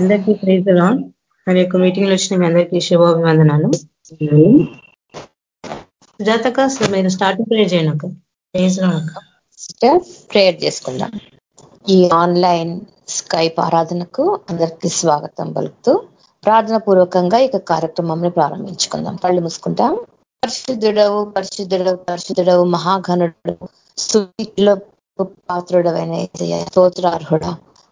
అందరికీ ప్రైజ్ రాన్ మరి యొక్క మీటింగ్లో వచ్చిన మీ అందరికీ శుభాభివందనాలు. సుజాతక మీరు స్టార్టింగ్ ప్రేయర్ చేయను ప్రేజ్ ప్రేయర్ చేసుకుందాం. ఈ ఆన్లైన్ స్కైప్ ఆరాధనకు అందరికీ స్వాగతం పలుకుతూ ప్రార్థన పూర్వకంగా ఇక కార్యక్రమం ప్రారంభించుకుందాం. కళ్ళు మూసుకుంటాం. పరిశుద్ధుడవు పరిశుద్ధుడవు పరిశుద్ధుడవు మహాఘనుడు స్థుతిలో పాత్రుడవైన స్తోత్రార్హుడ.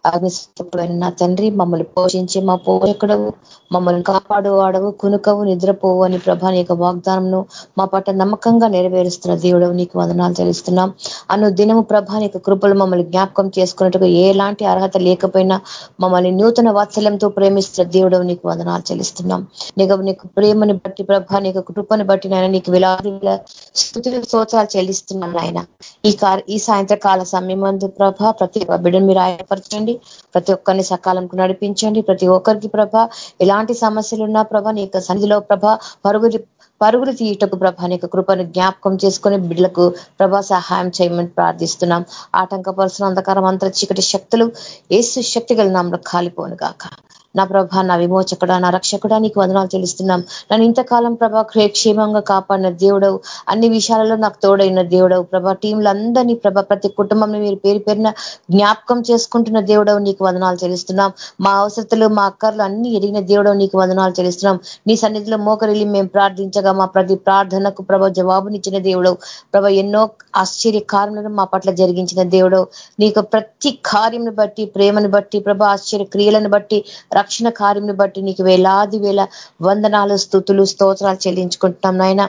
అగ్నిస్తుడైన నా తండ్రి మమ్మల్ని పోషించి మా పోషకుడవు మమ్మల్ని కాపాడువాడవు కునుకవు నిద్రపోవు అని ప్రభా నీ వాగ్దానంను మా పట్ల నమ్మకంగా నెరవేరుస్తున్న దేవుడవు నీకు వందనాలు తెలుస్తున్నాం అను దినము ప్రభా యొక్క కృపలు మమ్మల్ని జ్ఞాపకం చేసుకున్నట్టుగా ఎలాంటి అర్హత లేకపోయినా మమ్మల్ని నూతన వాత్సల్యంతో ప్రేమిస్తున్న దేవుడవు నీకు వందనాలు చెల్లిస్తున్నాం. నీకు నీకు ప్రేమని బట్టి ప్రభా నీకు కృపను బట్టి నాయన నీకు విలాదుల స్థుతుల స్తోత్రాలు చెల్లిస్తున్నాను ఆయన ఈ ఈ సాయంత్రకాల సమయం ప్రభా ప్రతి బిడ్డను మీరు ఆయపరచండి ప్రతి ఒక్కరిని సకాలంకు నడిపించండి. ప్రతి ఒక్కరికి ప్రభ ఎలాంటి సమస్యలు ఉన్నా ప్రభ నీ యొక్క సన్నిధిలో ప్రభ పరుగురి పరుగులు తీయటకు ప్రభ నీ కృపను జ్ఞాపకం చేసుకొని బిడ్డలకు ప్రభా సహాయం చేయమని ప్రార్థిస్తున్నాం. ఆటంకపరుసిన అంధకారం అంతర చీకటి శక్తులు ఏసు శక్తి గల నామలో కాలిపోను కాక నా ప్రభ నా విమోచకుడ నా రక్షకుడా నీకు వందనాలు తెలుస్తున్నాం నన్ను ఇంతకాలం ప్రభా క్షేమంగా కాపాడిన దేవుడవు. అన్ని విషయాలలో నాకు తోడైన దేవుడవు. ప్రభా టీంలందరినీ ప్రభ ప్రతి కుటుంబం మీరు పేరు పేరిన జ్ఞాపకం చేసుకుంటున్న దేవుడవు నీకు వందనాలు తెలుస్తున్నాం మా అవసరతలు మా అక్కర్లు అన్ని ఎరిగిన దేవుడవు నీకు వందనాలు తెలుస్తున్నాం నీ సన్నిధిలో మోకరిల్లి మేము ప్రార్థించగా మా ప్రతి ప్రార్థనకు ప్రభ జవాబునిచ్చిన దేవుడవు. ప్రభ ఎన్నో ఆశ్చర్య కార్యములను మా పట్ల జరిగించిన దేవుడవు. నీకు ప్రతి కార్యంను బట్టి ప్రేమను బట్టి ప్రభ ఆశ్చర్య క్రియలను బట్టి రక్షణ కార్యం బట్టి నీకు వేలాది వేల వందనాలు స్థుతులు స్తోత్రాలు చెల్లించుకుంటున్నాం నాయన.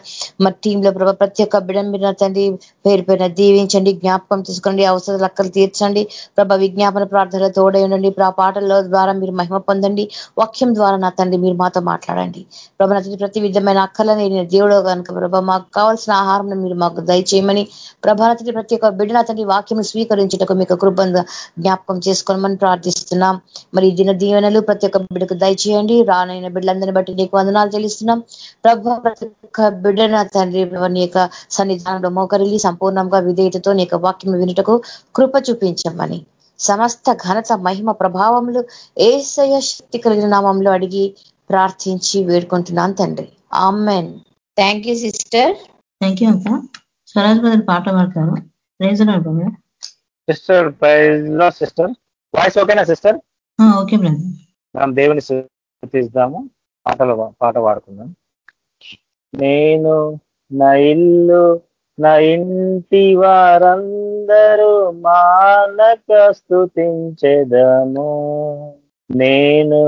మా టీంలో ప్రభా ప్రతి ఒక్క బిడంబిన తండ్రి పేరు పేరున దీవించండి జ్ఞాపకం తీసుకోండి అవసరాలు లక్కలు తీర్చండి. ప్రభ విజ్ఞాపన ప్రార్థనలు తోడై ఉండండి పాటల ద్వారా మీరు మహిమ పొందండి. వాక్యం ద్వారా నా తండ్రి మీరు మాతో మాట్లాడండి. ప్రభా నచ్చిన ప్రతి విధమైన అక్కలని దేవుడు కనుక ప్రభా మాకు కావాల్సిన ఆహారం మీరు మాకు దయచేయమని ప్రభానతి ప్రతి ఒక్క బిడ్డ నా తండ్రి వాక్యం స్వీకరించటకు మీకు కృపంగా జ్ఞాపకం చేసుకోమని ప్రార్థిస్తున్నాం. మరి దిన దీవెనలు ప్రతి ప్రతి ఒక్క బిడ్డకు దయచేయండి. రానైన బిడ్డలందరినీ బట్టి నీకు వందనాలు తెలుస్తున్నాం ప్రభు ప్రతి ఒక్క బిడ్డన తండ్రి నీ యొక్క సన్నిధానంలో మోకరిల్లి సంపూర్ణంగా విధేయతతో నీ వాక్యం వినుటకు కృప చూపించమని సమస్త ఘనత మహిమ ప్రభావములు ఏసయ శక్తి కలిగిన నామంలో అడిగి ప్రార్థించి వేడుకుంటున్నాను తండ్రి. Amen. Thank you sister thank you అక్క. స్వరాజ్ బదర్ పాట పాడతారు. సిస్టర్ సిస్టర్ వాయిస్ ఓకేనా సిస్టర్ ఓకే బ్రదర్ మనం దేవుని సూచిస్తాము పాటలు పాట పాడుకుందాం. నేను నా ఇల్లు నా ఇంటి వారందరూ మానక స్థుతించెదము నేను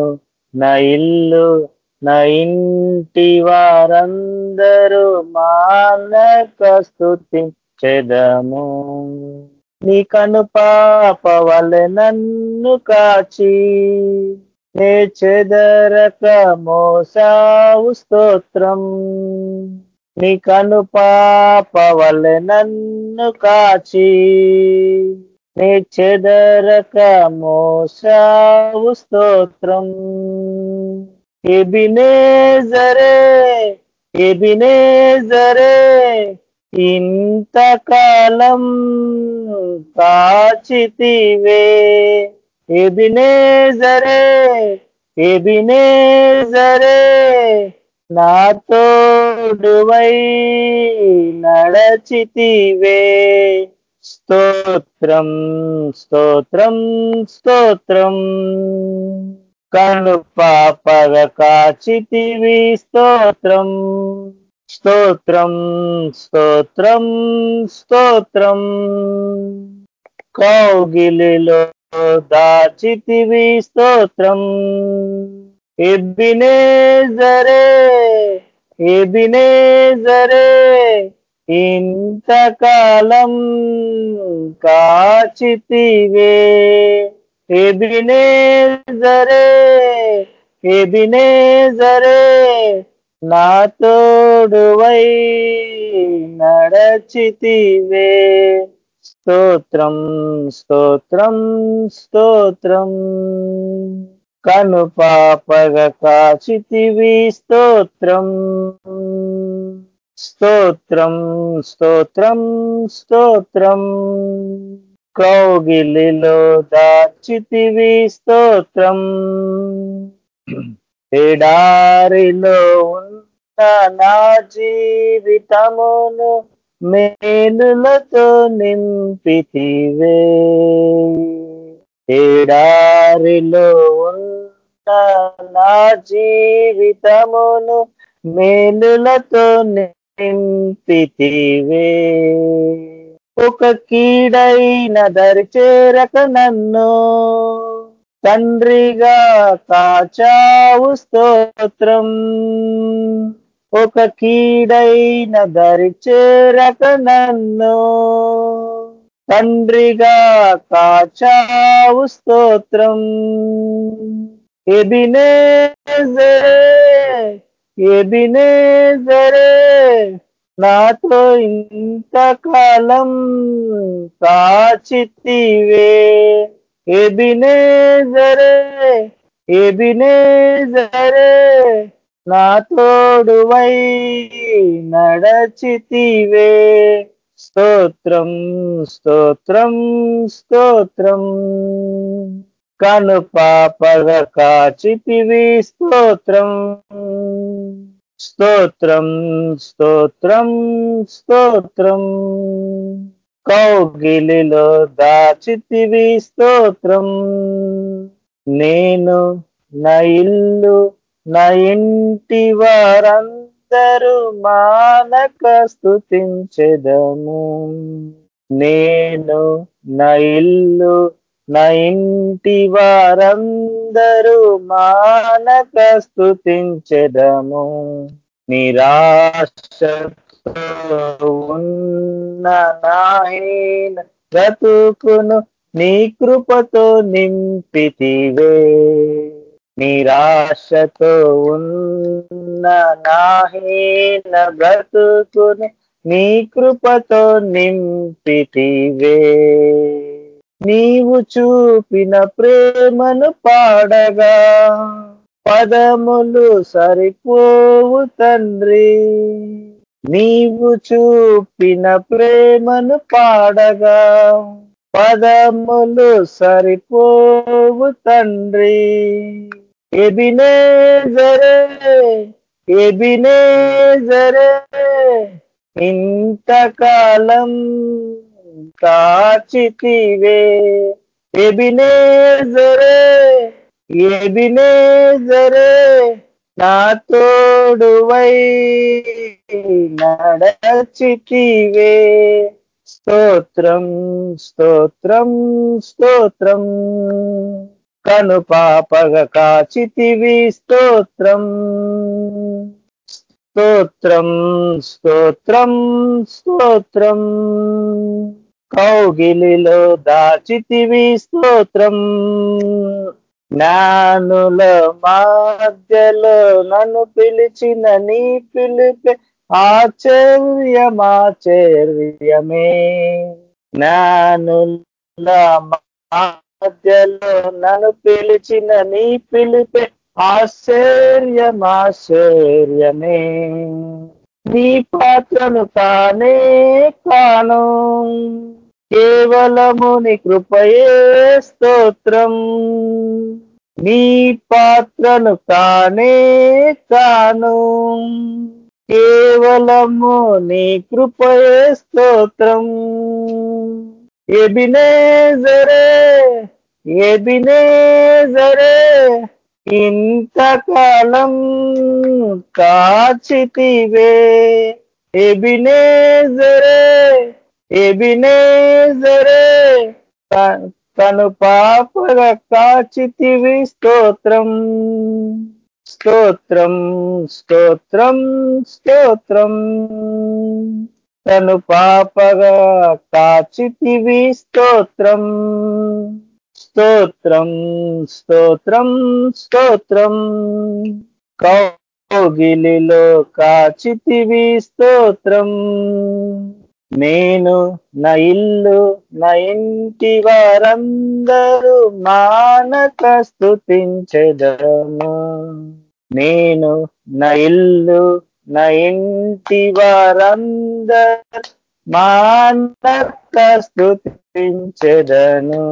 నా ఇల్లు నా ఇంటి వారందరూ మానక స్థుతించెదము నీ కను పాప వలె నన్ను కాచి నే చెదరక మోసావు స్తోత్రం. నీ కను పాప నన్ను కాచి. నీ చెదరక మోసావు స్తోత్రం. ఎబినే జరే ఎబినే జరే ఇంతకాలం కాచితివే. ఎబినేజరే ఎబినేజరే నా తోడువై నడచితివే. స్తోత్రం స్తోత్రం స్తోత్రం. కను పాపగ కాచితివి స్తోత్రం. స్తోత్రం స్తోత్రం స్తోత్రం. కౌగిలిలో దాచితివి స్తోత్రం. ఎబ్బినేజరే ఎబినేజరే ఇంతకాలం కాచితివే. ఎబినేజరే ఎబినేజరే నా తోడువై నడచితివే. స్తోత్రం స్తోత్రం స్తోత్రం. కను పాపగ కాచితివి స్తోత్రం. స్తోత్రం స్తోత్రం స్తోత్రం. కౌగిలిలో దాచితివి స్తోత్రం. ఎడారిలో ఉన్న నా జీవితమును మేలులతో నింపితివే. ఎడారిలో ఉన్న నా జీవితమును మేలులతో నింపితివే. ఒక కీడైన దరిచేరక నన్ను తండ్రిగా కాచావు స్తోత్రం. ఒక కీడైన దరిచేరక నన్ను. తండ్రిగా కాచావు స్తోత్రం. ఎబినేజరే ఎబినేజరే నాతో ఇంతకాలం కాచితివే. ఎబినేజరే ఎబినేజరే నా తోడువై నడచితివే. స్తోత్రం స్తోత్రం స్తోత్రం. కను పాపగ కాచితివి స్తోత్రం. స్తోత్రం స్తోత్రం స్తోత్రం. కౌగిలిలో దాచితివి స్తోత్రం. నేను నా ఇల్లు నా ఇంటి వారందరూ మానక స్థుతించెదము నేను నా ఇల్లు నా ఇంటి వారందరూ మానక స్థుతించెదము నిరాశతో ఉన్న నాయన బ్రతుకును నీ కృపతో నింపితివే. నిరాశతో ఉన్న నాహీన బ్రతుకుని నీ కృపతో నింపితివే. నీవు చూపిన ప్రేమను పాడగా పదములు సరిపోవు తండ్రి. నీవు చూపిన ప్రేమను పాడగా పదములు సరిపోవు తండ్రి. ఎబినేజరే ఎబినేజరే ఇంతకాలం కాచితివే ఎబినేజరే ఎబినేజరే నా తోడువై నడచితివే. స్తోత్రం స్తోత్రం స్తోత్రం. కను పాపగ కాచితివి. స్తోత్రం స్తోత్రం స్తోత్రం స్తోత్రం. కౌగిలిలో దాచితివి. స్తోత్రం జ్ఞానుల మధ్యలో నన్ను పిలిచిన నీ పిలిపే ఆచర్యమాచర్యమే జ్ఞానుల మధ్యలో నన్ను పిలిచిన నీ పిలిపే ఆశ్చర్యమాశ్చర్యమే నీ పాత్రను తానే కాను. కేవలము నీ కృపయే స్తోత్రం. నీ పాత్రను కానే కాను. కేవలము నీ కృపయే స్తోత్రం. ఎబినేజరే ఎబినేజరే ఇంతకాలం కాచితివే. ఎబినేజరే ఎబినేజరే తను పాపగా కాచితివి స్తోత్రం. స్తోత్రం స్తోత్రం స్తోత్రం. తను పాపగా కాచితివి స్తోత్రం. స్తోత్రం స్తోత్రం స్తోత్రం. కౌగిలిలో కాచితివి స్తోత్రం. నేను నా ఇల్లు నా ఇంటి వారందరూ మానక స్థుతించదము నేను నా ఇల్లు నా ఇంటి వారందరూ మానక స్థుతి పించెదను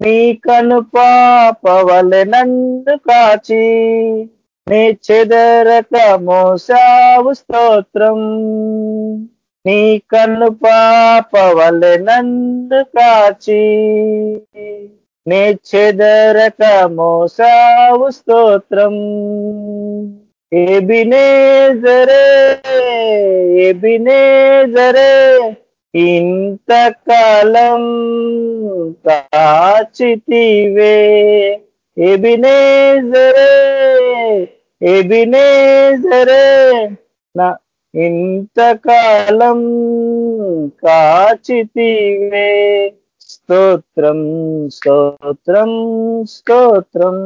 నీ కను పాపవలె నన్ను కాచి నీ చెదరక మోసావు స్తోత్రం. నీ కన్ను పాపవలె నన్ను కాచి నీ చెదరక మోసావు స్తోత్రం. ఎబినేజరే ఎబినేజరే ఇంతకాలం కాచితివే ఎబినేజరే ఎబినేజరే నా ఇంతకాలం కాచితివే. స్తోత్రం స్తోత్రం స్తోత్రం.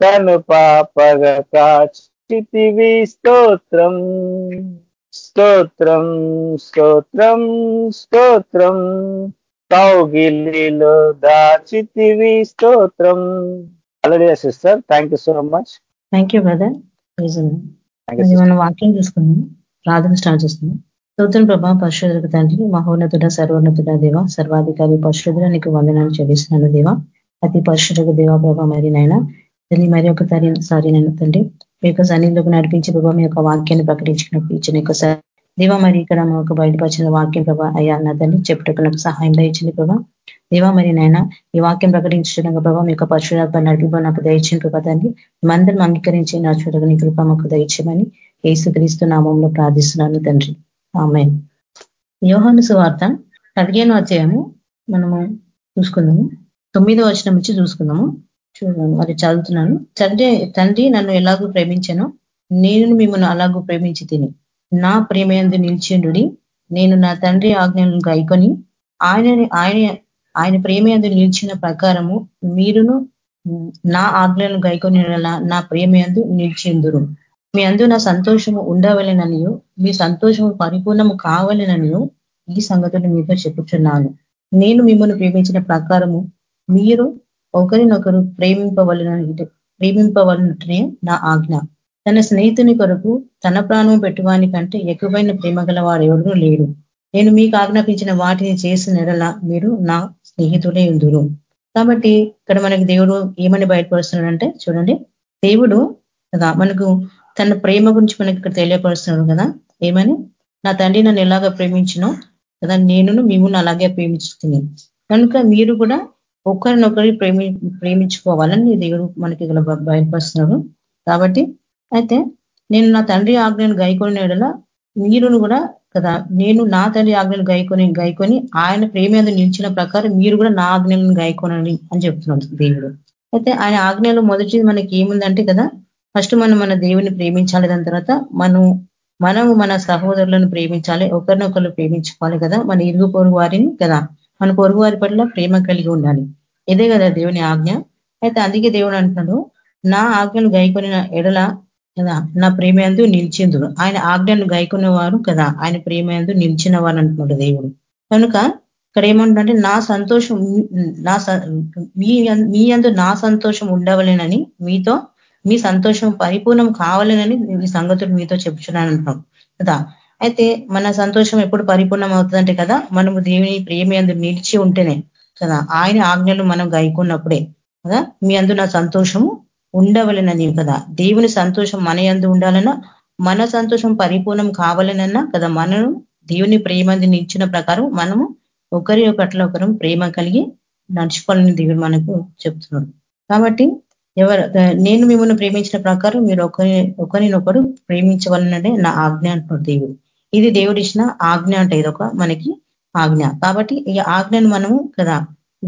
తను పాపగా కాచితివి స్తోత్రం. స్తోత్రం స్తోత్రం స్తోత్రం. కౌగిలిలో దాచితివి స్తోత్రం. అలాగే sister thank you so much thank you brother మనం వాక్యం చూసుకున్నాం ప్రార్థన స్టార్ట్ చేస్తున్నాం. స్తోత్రం ప్రభా పరిశుద్ధులకు తండ్రి మహోన్నతుడ సర్వోన్నతుడ దేవ సర్వాధికారి పరిశుద్ధుల నీకు వందనాలు చెల్లిస్తున్నాను దేవ. అతి పరిశుద్ధకు దేవ ప్రభా మరి నాయన. తల్లి మరి ఒక తల్లి సారి నేను తండ్రి. మీ యొక్క సన్నిధిలోకి నడిపించి ప్రభావ మీ యొక్క వాక్యాన్ని ప్రకటించినప్పుడు ఇచ్చిన యొక్క దేవ మరి ఇక్కడ మాకు బయటపరిచిన వాక్యం ప్రభా అయ్యా నా తండ్రి చెప్పుటకు నాకు సహాయం దయచింది ప్రభా. దేవా మరి నాయన ఈ వాక్యం ప్రకటించడం ప్రభావ మీ యొక్క పరిశుధాత్మ నడిపి నాకు దయచిన ప్రభా తండ్రి మందరం అంగీకరించి నా చూడగా నీ కృప మాకు దయచేయమని ఏసుక్రీస్తు నామంలో ప్రార్థిస్తున్నాను తండ్రి. ఆమె యోహాను సువార్త పదిహేను అధ్యాయము మనము చూసుకుందాము. తొమ్మిదో వచనం నుంచి చూసుకుందాము. చూడండి మరి చదువుతున్నాను. తండ్రి తండ్రి నన్ను ఎలాగూ ప్రేమించను నేను మిమ్మల్ని అలాగూ ప్రేమించి తిని. నా ప్రేమయందు నిలిచిండు నేను నా తండ్రి ఆజ్ఞలను గైకొని ఆయన ఆయన ఆయన ప్రేమయందు నిలిచిన ప్రకారము మీరును నా ఆజ్ఞలను గైకొని నా ప్రేమయందు నిలిచిందురు. మీ అందు నా సంతోషము ఉండవలెననియో మీ సంతోషము పరిపూర్ణము కావాలననియో ఈ సంగతులు మీతో చెప్పుచున్నాను. నేను మిమ్మల్ని ప్రేమించిన ప్రకారము మీరు ఒకరినొకరు ప్రేమింపవలన ప్రేమింపవలనట్టునే నా ఆజ్ఞ. తన స్నేహితుని కొరకు తన ప్రాణం పెట్టువాని కంటే ఎక్కువైన ప్రేమ గల వాడు ఎవరు లేడు నేను మీకు ఆజ్ఞాపించిన వాటిని చేసిన ఎడల మీరు నా స్నేహితుడే ఉందురు కాబట్టి ఇక్కడ మనకి దేవుడు ఏమని బయటపరుస్తున్నాడంటే చూడండి. దేవుడు కదా మనకు తన ప్రేమ గురించి మనకి ఇక్కడ తెలియపరుస్తున్నాడు కదా. ఏమని? నా తండ్రి నన్ను ఎలాగ ప్రేమించినో కదా నేను మిమ్మల్ని అలాగే ప్రేమించుతుంది కనుక మీరు కూడా ఒకరినొకరి ప్రేమి ప్రేమించుకోవాలని దేవుడు మనకి ఇక్కడ బయలుపరుస్తున్నాడు. కాబట్టి అయితే నేను నా తండ్రి ఆజ్ఞను గైకొనేడలా మీరును కూడా కదా నేను నా తండ్రి ఆజ్ఞను గైకొని గైకొని ఆయన ప్రేమ నిలిచిన ప్రకారం మీరు కూడా నా ఆజ్ఞలను గైకొనని అని చెప్తున్నాడు దేవుడు. అయితే ఆయన ఆజ్ఞలు మొదటిది మనకి ఏముందంటే కదా ఫస్ట్ మనం మన దేవుని ప్రేమించాలి దాని తర్వాత మనం మనము మన సహోదరులను ప్రేమించాలి ఒకరినొకరు ప్రేమించుకోవాలి కదా మన ఇరుగు పొరుగు వారిని కదా. మన పొరుగు వారి పట్ల ప్రేమ కలిగి ఉండాలి. ఇదే కదా దేవుని ఆజ్ఞ? అయితే అందుకే దేవుడు అంటున్నాడు నా ఆజ్ఞను గైకొనిన ఎడల కదా నా ప్రేమయందు నిలిచిందుడు ఆయన ఆజ్ఞను గైకున్న వారు కదా ఆయన ప్రేమయందు నిలిచిన వారు అంటున్నాడు దేవుడు. కనుక ఇక్కడ ఏమంటుందంటే నా సంతోషం నా మీ మీ అందు నా సంతోషం ఉండవలేనని మీతో మీ సంతోషం పరిపూర్ణం కావాలనని ఈ సంగతులు మీతో చెప్తున్నాను అంటున్నాం కదా. అయితే మన సంతోషం ఎప్పుడు పరిపూర్ణం అవుతుందంటే కదా మనము దేవుని ప్రేమి అందు నిలిచి ఉంటేనే కదా? ఆయన ఆజ్ఞలు మనం గైకున్నప్పుడే కదా? మీ అందు నా సంతోషము ఉండవలనని కదా? దేవుని సంతోషం మన ఎందు ఉండాలన్నా మన సంతోషం పరిపూర్ణం కావాలనన్నా కదా? మనను దేవుని ప్రేమని నిలిచిన ప్రకారం మనము ఒకరి ఒకట్ల ఒకరు ప్రేమ కలిగి నడుచుకోవాలని దేవుడు మనకు చెప్తున్నాడు. కాబట్టి ఎవరు నేను మిమ్మల్ని ప్రేమించిన ప్రకారం మీరు ఒకరి ఒకరినొకరు ప్రేమించవాలనంటే నా ఆజ్ఞ అంటున్నాడు దేవుడు. ఇది దేవుడు ఇచ్చిన ఆజ్ఞ అంటే ఇదొక మనకి ఆజ్ఞ. కాబట్టి ఈ ఆజ్ఞను మనము కదా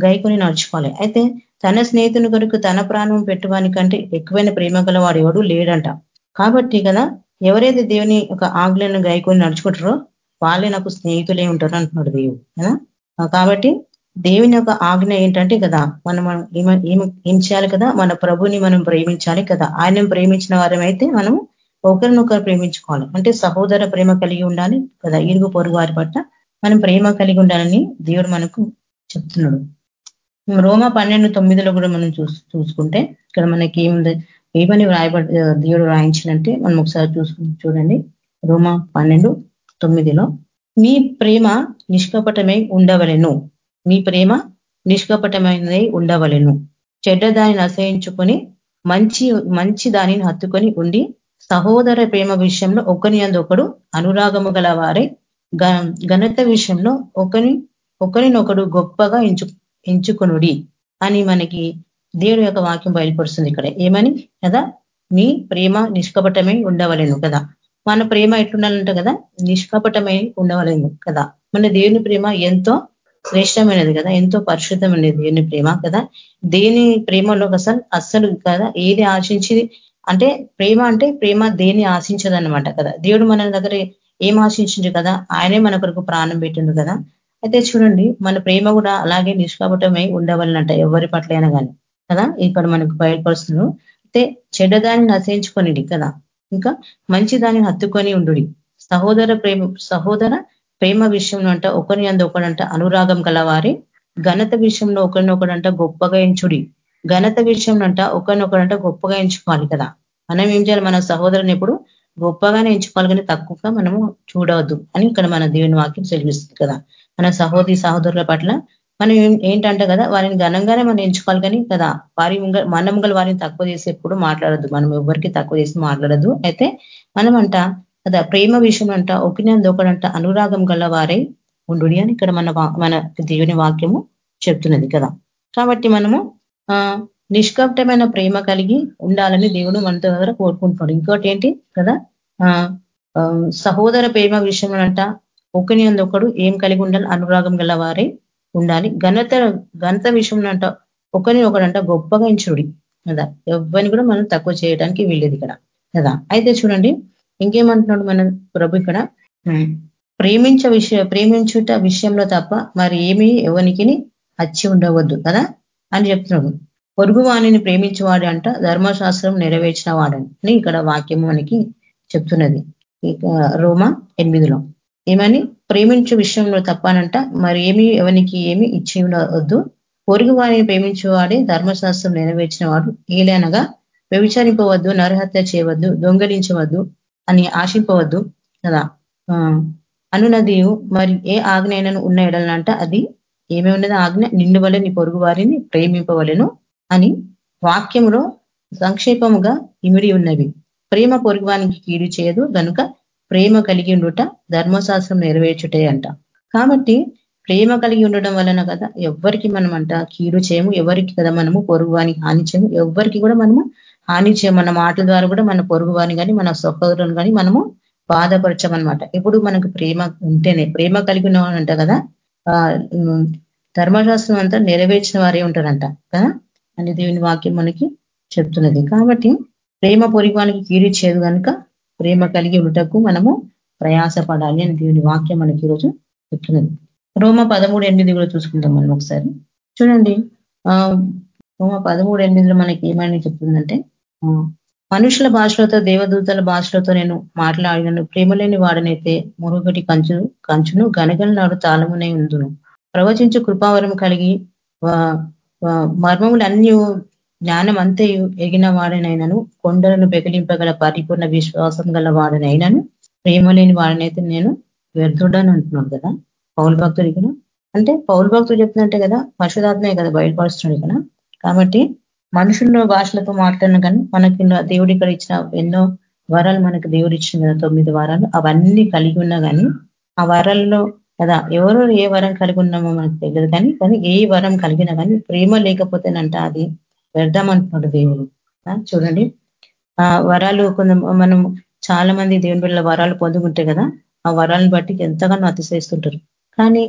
గైకొని నడుచుకోవాలి. అయితే తన స్నేహితుని కొరకు తన ప్రాణం పెట్టువానికంటే ఎక్కువైన ప్రేమ గలవాడు ఎవడు లేడంట. కాబట్టి కదా ఎవరైతే దేవుని ఒక ఆజ్ఞలను గైకుని నడుచుకుంటారో వాళ్ళే నాకు స్నేహితులే ఉంటారు అంటున్నాడు దేవుడు. కదా? కాబట్టి దేవుని యొక్క ఆజ్ఞ ఏంటంటే కదా మనం ఏం చేయాలి కదా? మన ప్రభుని మనం ప్రేమించాలి కదా. ఆయన ప్రేమించిన వారమైతే మనం ఒకరినొకరు ప్రేమించుకోవాలి. అంటే సహోదర ప్రేమ కలిగి ఉండాలి కదా? ఇరుగు పొరుగు వారి పట్ల మనం ప్రేమ కలిగి ఉండాలని దేవుడు మనకు చెప్తున్నాడు. రోమ పన్నెండు తొమ్మిదిలో కూడా మనం చూసుకుంటే ఇక్కడ మనకి ఏముంది? ఏమని రాయబడి దేవుడు రాయించినంటే మనం ఒకసారి చూసుకుని చూడండి. రోమా పన్నెండు తొమ్మిదిలో మీ ప్రేమ నిష్కపటమై ఉండవలెను. మీ ప్రేమ నిష్కపటమైనది ఉండవలెను. చెడ్డ దానిని అసహించుకొని మంచి మంచి దానిని హత్తుకొని ఉండి సహోదర ప్రేమ విషయంలో ఒకని ఒకడు అనురాగము గల వారే ఘనత విషయంలో ఒకని ఒకరినొకడు గొప్పగా ఎంచు ఎంచుకొనుడి అని మనకి దేవుడి యొక్క వాక్యం బయలుపరుస్తుంది ఇక్కడ. ఏమని? కదా మీ ప్రేమ నిష్కపటమై ఉండవలేను కదా. మన ప్రేమ ఎట్లుండాలంట కదా? నిష్కపటమై ఉండవలేను కదా. మన దేవుని ప్రేమ ఎంతో శ్రేష్టమైనది కదా ఎంతో పరిశుద్ధమైనది దేవుని ప్రేమ కదా. దేని ప్రేమలో అసలు అస్సలు కదా ఏది ఆశించి అంటే ప్రేమ అంటే ప్రేమ దేని ఆశించదన్నమాట కదా. దేవుడు మన దగ్గర ఏం ఆశించిండు కదా? ఆయనే మన కొరకు ప్రాణం పెట్టిండు కదా? అయితే చూడండి మన ప్రేమ కూడా అలాగే నిష్కాపటమై ఉండవాలనంట ఎవరి పట్లైనా కానీ కదా? ఇక్కడ మనకు బయటపరుస్తున్నాడు అయితే చెడ్డదాన్ని నశించుకొని కదా? ఇంకా మంచి దాన్ని హత్తుకొని ఉండు సహోదర ప్రేమ సహోదర ప్రేమ విషయంలో అంట ఒకరి అందు ఒకడంట అనురాగం కలవారి ఘనత విషయంలో ఒకరినొకడంట గొప్పగా ఎంచుడి. ఘనత విషయంలో అంట ఒకరినొకడంట గొప్పగా ఎంచుకోవాలి కదా? మనం ఏం చేయాలి? మన సహోదరుని ఎప్పుడు గొప్పగానే ఎంచుకోవాలి కానీ తక్కువగా మనము చూడవద్దు అని ఇక్కడ మన దేవుని వాక్యం సెలవిస్తుంది కదా. మన సహోదరి సహోదరుల పట్ల మనం ఏంటంటే కదా వారిని ఘనంగానే మనం ఎంచుకోవాలి కానీ కదా వారి మన ముంగలు వారిని తక్కువ చేసి ఎప్పుడు మాట్లాడద్దు. మనం ఎవరికి తక్కువ చేసి మాట్లాడద్దు. అయితే మనమంట కదా ప్రేమ విషయం అంట ఒకనందు ఒకడంట అనురాగం గల వారే ఉండు అని ఇక్కడ మన మన దేవుని వాక్యము చెప్తున్నది కదా. కాబట్టి మనము నిష్కప్టమైన ప్రేమ కలిగి ఉండాలని దేవుడు మనతో దగ్గర కోరుకుంటున్నాడు? ఇంకోటి ఏంటి? కదా? సహోదర ప్రేమ విషయంలో అంట ఒకని ఒకడు ఏం కలిగి ఉండాలి? అనురాగం గల వారే ఉండాలి. ఘనత ఘనత విషయంలో అంట ఒకని ఒకడంట గొప్పగా ఇంచుడి కదా? ఎవరిని కూడా మనం తక్కువ చేయడానికి వీళ్ళేది ఇక్కడ. కదా? అయితే చూడండి ఇంకేమంటున్నాడు మన ప్రభు ఇక్కడ? ప్రేమించ విషయ ప్రేమించుట విషయంలో తప్ప మరి ఏమి ఎవరికి అచ్చి ఉండవద్దు. కదా? అని చెప్తున్నాడు. పొరుగువాణిని ప్రేమించేవాడు అంట ధర్మశాస్త్రం నెరవేర్చిన వాడని ఇక్కడ వాక్యం మనకి చెప్తున్నది. రోమా ఎనిమిదిలో. ఏమని? ప్రేమించే విషయంలో తప్పనంట మరి ఏమి ఎవరికి ఏమి ఇచ్చి వద్దు పొరుగు వారిని ప్రేమించేవాడే ధర్మశాస్త్రం నెరవేర్చిన వాడు ఏలనగా వ్యభిచారింపవద్దు నరహత్య చేయవద్దు దొంగలించవద్దు అని ఆశింపవద్దు కదా. అనునది మరి ఏ ఆజ్ఞ ఉన్న ఎడలనంట అది ఏమేమి ఉన్నది ఆజ్ఞ నిండు వలె నీ పొరుగు వారిని ప్రేమింపవలను. అని వాక్యంలో సంక్షేపముగా ఇమిడి ఉన్నవి. ప్రేమ పొరుగువానికి కీడు చేయదు కనుక ప్రేమ కలిగి ఉండుట ధర్మశాస్త్రం నెరవేర్చుటే అంట. కాబట్టి ప్రేమ కలిగి ఉండడం వలన కదా ఎవరికి మనం అంట కీడు చేయము ఎవరికి కదా మనము పొరుగువాని హాని చేయము ఎవరికి కూడా మనము హాని చేయము. మన మాటల ద్వారా కూడా మన పొరుగువాని కానీ మన సహోదరుని కానీ మనము బాధపరచమనమాట ఇప్పుడు మనకు ప్రేమ ఉంటేనే ప్రేమ కలిగి ఉన్నవాడంట కదా ధర్మశాస్త్రం అంతా నెరవేర్చిన వారే ఉంటారంట కదా. అని దేవుని వాక్యం మనకి చెప్తున్నది. కాబట్టి ప్రేమ పొరిగానికి చేయదు కనుక ప్రేమ కలిగి ఉండటకు మనము ప్రయాసపడాలి అని దేవుని వాక్యం మనకి ఈరోజు చెప్తున్నది. రోమ పదమూడు ఎనిమిది కూడా చూసుకుంటాం మనం ఒకసారి. చూడండి. రోమ పదమూడు ఎనిమిదిలో మనకి ఏమని చెప్తుందంటే మనుషుల భాషలతో దేవదూతల భాషలతో నేను మాట్లాడినను. ప్రేమలేని వాడనైతే మురుగటి కంచు కంచును గనగలనాడు తాళమునే ఉందును. ప్రవచించు కృపావరం కలిగి మర్మములన్నీ జ్ఞానం అంతే ఎగిన వాడినైనాను కొండలను పెకిలింపగల పరిపూర్ణ విశ్వాసం గల వాడినైనాను ప్రేమ లేని వాడినైతే నేను వ్యర్థుడని అంటున్నాడు కదా పౌరు భక్తుడు ఇక్కడ అంటే పౌల్ భక్తుడు చెప్తున్నట్టే కదా పరిశుధాత్మే కదా బయటపరుస్తున్నాడు ఇక్కడ కాబట్టి మనుషుల్లో భాషలతో మాట్లాడిన కానీ మనకి దేవుడి ఇక్కడ ఇచ్చిన ఎన్నో వరాలు మనకు దేవుడు ఇచ్చిన కదా తొమ్మిది వారాలు. అవన్నీ కలిగి ఉన్నా కానీ ఆ వరాల్లో కదా? ఎవరు ఏ వరం కలిగి ఉన్నామో మనకు తెలియదు కానీ కానీ ఏ వరం కలిగినా కానీ ప్రేమ లేకపోతేనంట అది వ్యర్థమంటున్నాడు దేవుడు. చూడండి. ఆ వరాలు కొంత మనం చాలా మంది దేవుని బిడ్డల వరాలు పొందుకుంటే కదా ఆ వరాలను బట్టి ఎంతగానో అతిశయిస్తుంటారు. కానీ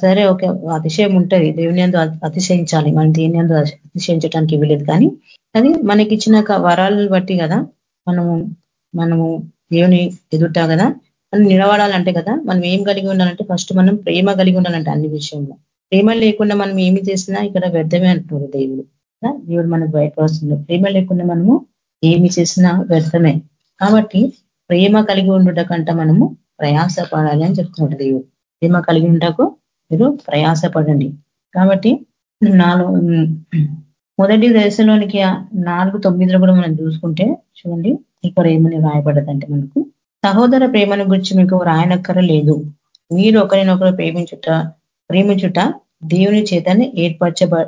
సరే ఓకే అతిశయం ఉంటుంది. దేవుని ఎందు అతిశయించాలి. మనం దేని ఎందు అతిశయించడానికి వీలేదు కానీ అది మనకిచ్చిన వరాలను బట్టి కదా మనము మనము దేవుని ఎదుట కదా మనం నిలబడాలంటే కదా మనం ఏం కలిగి ఉండాలంటే ఫస్ట్ మనం ప్రేమ కలిగి ఉండాలంటే అన్ని విషయంలో. ప్రేమ లేకుండా మనం ఏమి చేసినా ఇక్కడ వ్యర్థమే అంటున్నారు దేవుడు. దేవుడు మనకు బయటపడుతుంది ప్రేమ లేకుండా మనము ఏమి చేసినా వ్యర్థమే. కాబట్టి ప్రేమ కలిగి ఉండుట కంట మనము ప్రయాసపడాలి అని చెప్తున్నాడు దేవుడు. ప్రేమ కలిగి ఉండకు మీరు ప్రయాసపడండి. కాబట్టి నాలుగు మొదటి దశలోనికి నాలుగు తొమ్మిదిలో కూడా మనం చూసుకుంటే చూడండి ఇక్కడ ఏమని రాయబడదంటే మనకు సహోదర ప్రేమను గురించి మీకు రాయనక్కర లేదు మీరు ఒకరినొకరు ప్రేమించుట ప్రేమించుట దేవుని చేతనే ఏర్పరచబ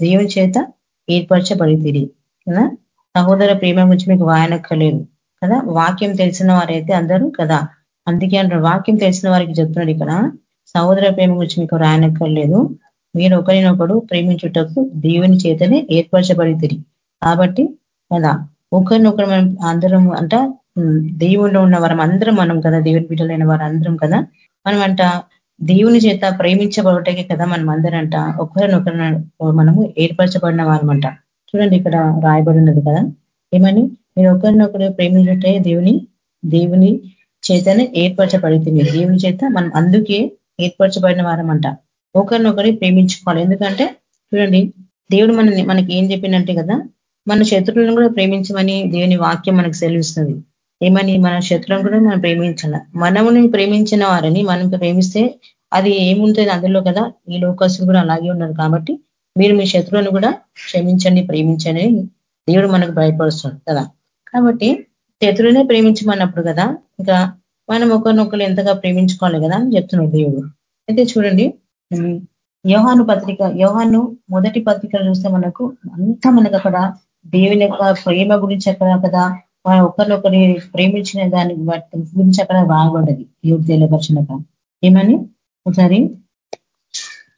దేవుని చేత ఏర్పరచబడితిరి. కదా? సహోదర ప్రేమ గురించి మీకు వాయనక్కర్లేదు కదా? వాక్యం తెలిసిన వారైతే అందరూ కదా? అందుకే అంటారు వాక్యం తెలిసిన వారికి చెప్తున్నాడు ఇక్కడ. సహోదర ప్రేమ గురించి మీకు రాయనక్కర్లేదు. మీరు ఒకరినొకడు ప్రేమించుటకు దేవుని చేతనే ఏర్పరచబడితిరి. కాబట్టి కదా? ఒకరినొకరు మనం అందరం అంట దేవుల్లో ఉన్న వారం అందరం మనం కదా దేవుని బిడ్డలైన వారు అందరం కదా. మనం అంట దేవుని చేత ప్రేమించబడటకే కదా మనం అందరంట ఒకరినొకరు మనము ఏర్పరచబడిన వారమంట. చూడండి ఇక్కడ రాయబడి ఉన్నది కదా. ఏమని? మీరు ఒకరినొకరు ప్రేమించటే దేవుని దేవుని చేతనే ఏర్పరచబడుతుంది దేవుని చేత మనం అందుకే ఏర్పరచబడిన వారమంట. ఒకరినొకరి ప్రేమించుకోవాలి. ఎందుకంటే చూడండి దేవుడు మనని మనకి ఏం చెప్పిందంటే కదా మన శత్రువులను కూడా ప్రేమించమని దేవుని వాక్యం మనకు సెలవిస్తుంది. ఏమని మన శత్రువులను కూడా మనం ప్రేమించాల. మనముని ప్రేమించిన వారిని మనం ప్రేమిస్తే అది ఏముంటుంది అందులో కదా? ఈ లోకస్తులు కూడా అలాగే ఉన్నారు కాబట్టి మీరు మీ శత్రువులను కూడా క్షమించండి ప్రేమించండి దేవుడు మనకు భయపడుస్తుంది కదా? కాబట్టి శత్రువునే ప్రేమించమన్నప్పుడు కదా ఇంకా మనం ఒకరినొకరు ఎంతగా ప్రేమించుకోవాలి కదా అని చెప్తున్నాడు దేవుడు. అయితే చూడండి యోహాను పత్రిక యోహాను మొదటి పత్రిక చూస్తే మనకు అంతా మనకు అక్కడ దేవుని యొక్క ప్రేమ గురించి అక్కడ కదా ఒకరినొకరి ప్రేమించిన దాని గురించి అక్కడ రాయబడ్డది. దేవుడు తెలియపరచినక ఏమని? ఒకసారి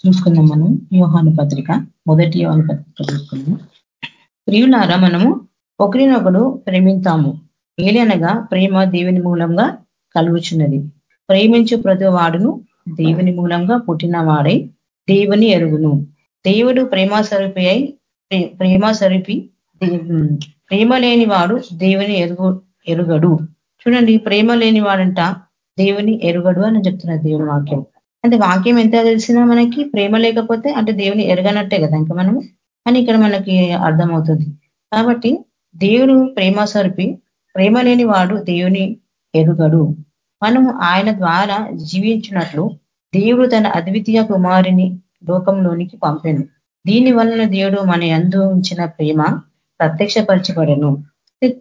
చూసుకుందాం మనం. వ్యూహాను పత్రిక. మొదటి వ్యూహాను పత్రిక చూసుకుందాం. ప్రియులారా మనము ఒకరినొకరు ప్రేమింతాము. ఏలనగా ప్రేమ దేవుని మూలంగా కలుగుచున్నది. ప్రేమించు ప్రతి వాడును దేవుని మూలంగా పుట్టిన వాడై దేవుని ఎరుగును. దేవుడు ప్రేమ స్వరూపి అయి ప్రేమ స్వరూపి ప్రేమ లేని వాడు దేవుని ఎరుగు ఎరుగడు. చూడండి ప్రేమ లేని వాడంట దేవుని ఎరుగడు అని చెప్తున్నారు దేవుని వాక్యం. అంటే వాక్యం ఎంత తెలిసినా మనకి ప్రేమ లేకపోతే అంటే దేవుని ఎరగనట్టే కదా ఇంకా మనము? అని ఇక్కడ మనకి అర్థమవుతుంది. కాబట్టి దేవుడు ప్రేమ సరిపి ప్రేమ లేని వాడు దేవుని ఎరుగడు. మనము ఆయన ద్వారా జీవించినట్లు దేవుడు తన అద్వితీయ కుమారిని లోకంలోనికి పంపాను దీని వలన దేవుడు మన ఎందు ఉంచిన ప్రేమ ప్రత్యక్షపరచబడను.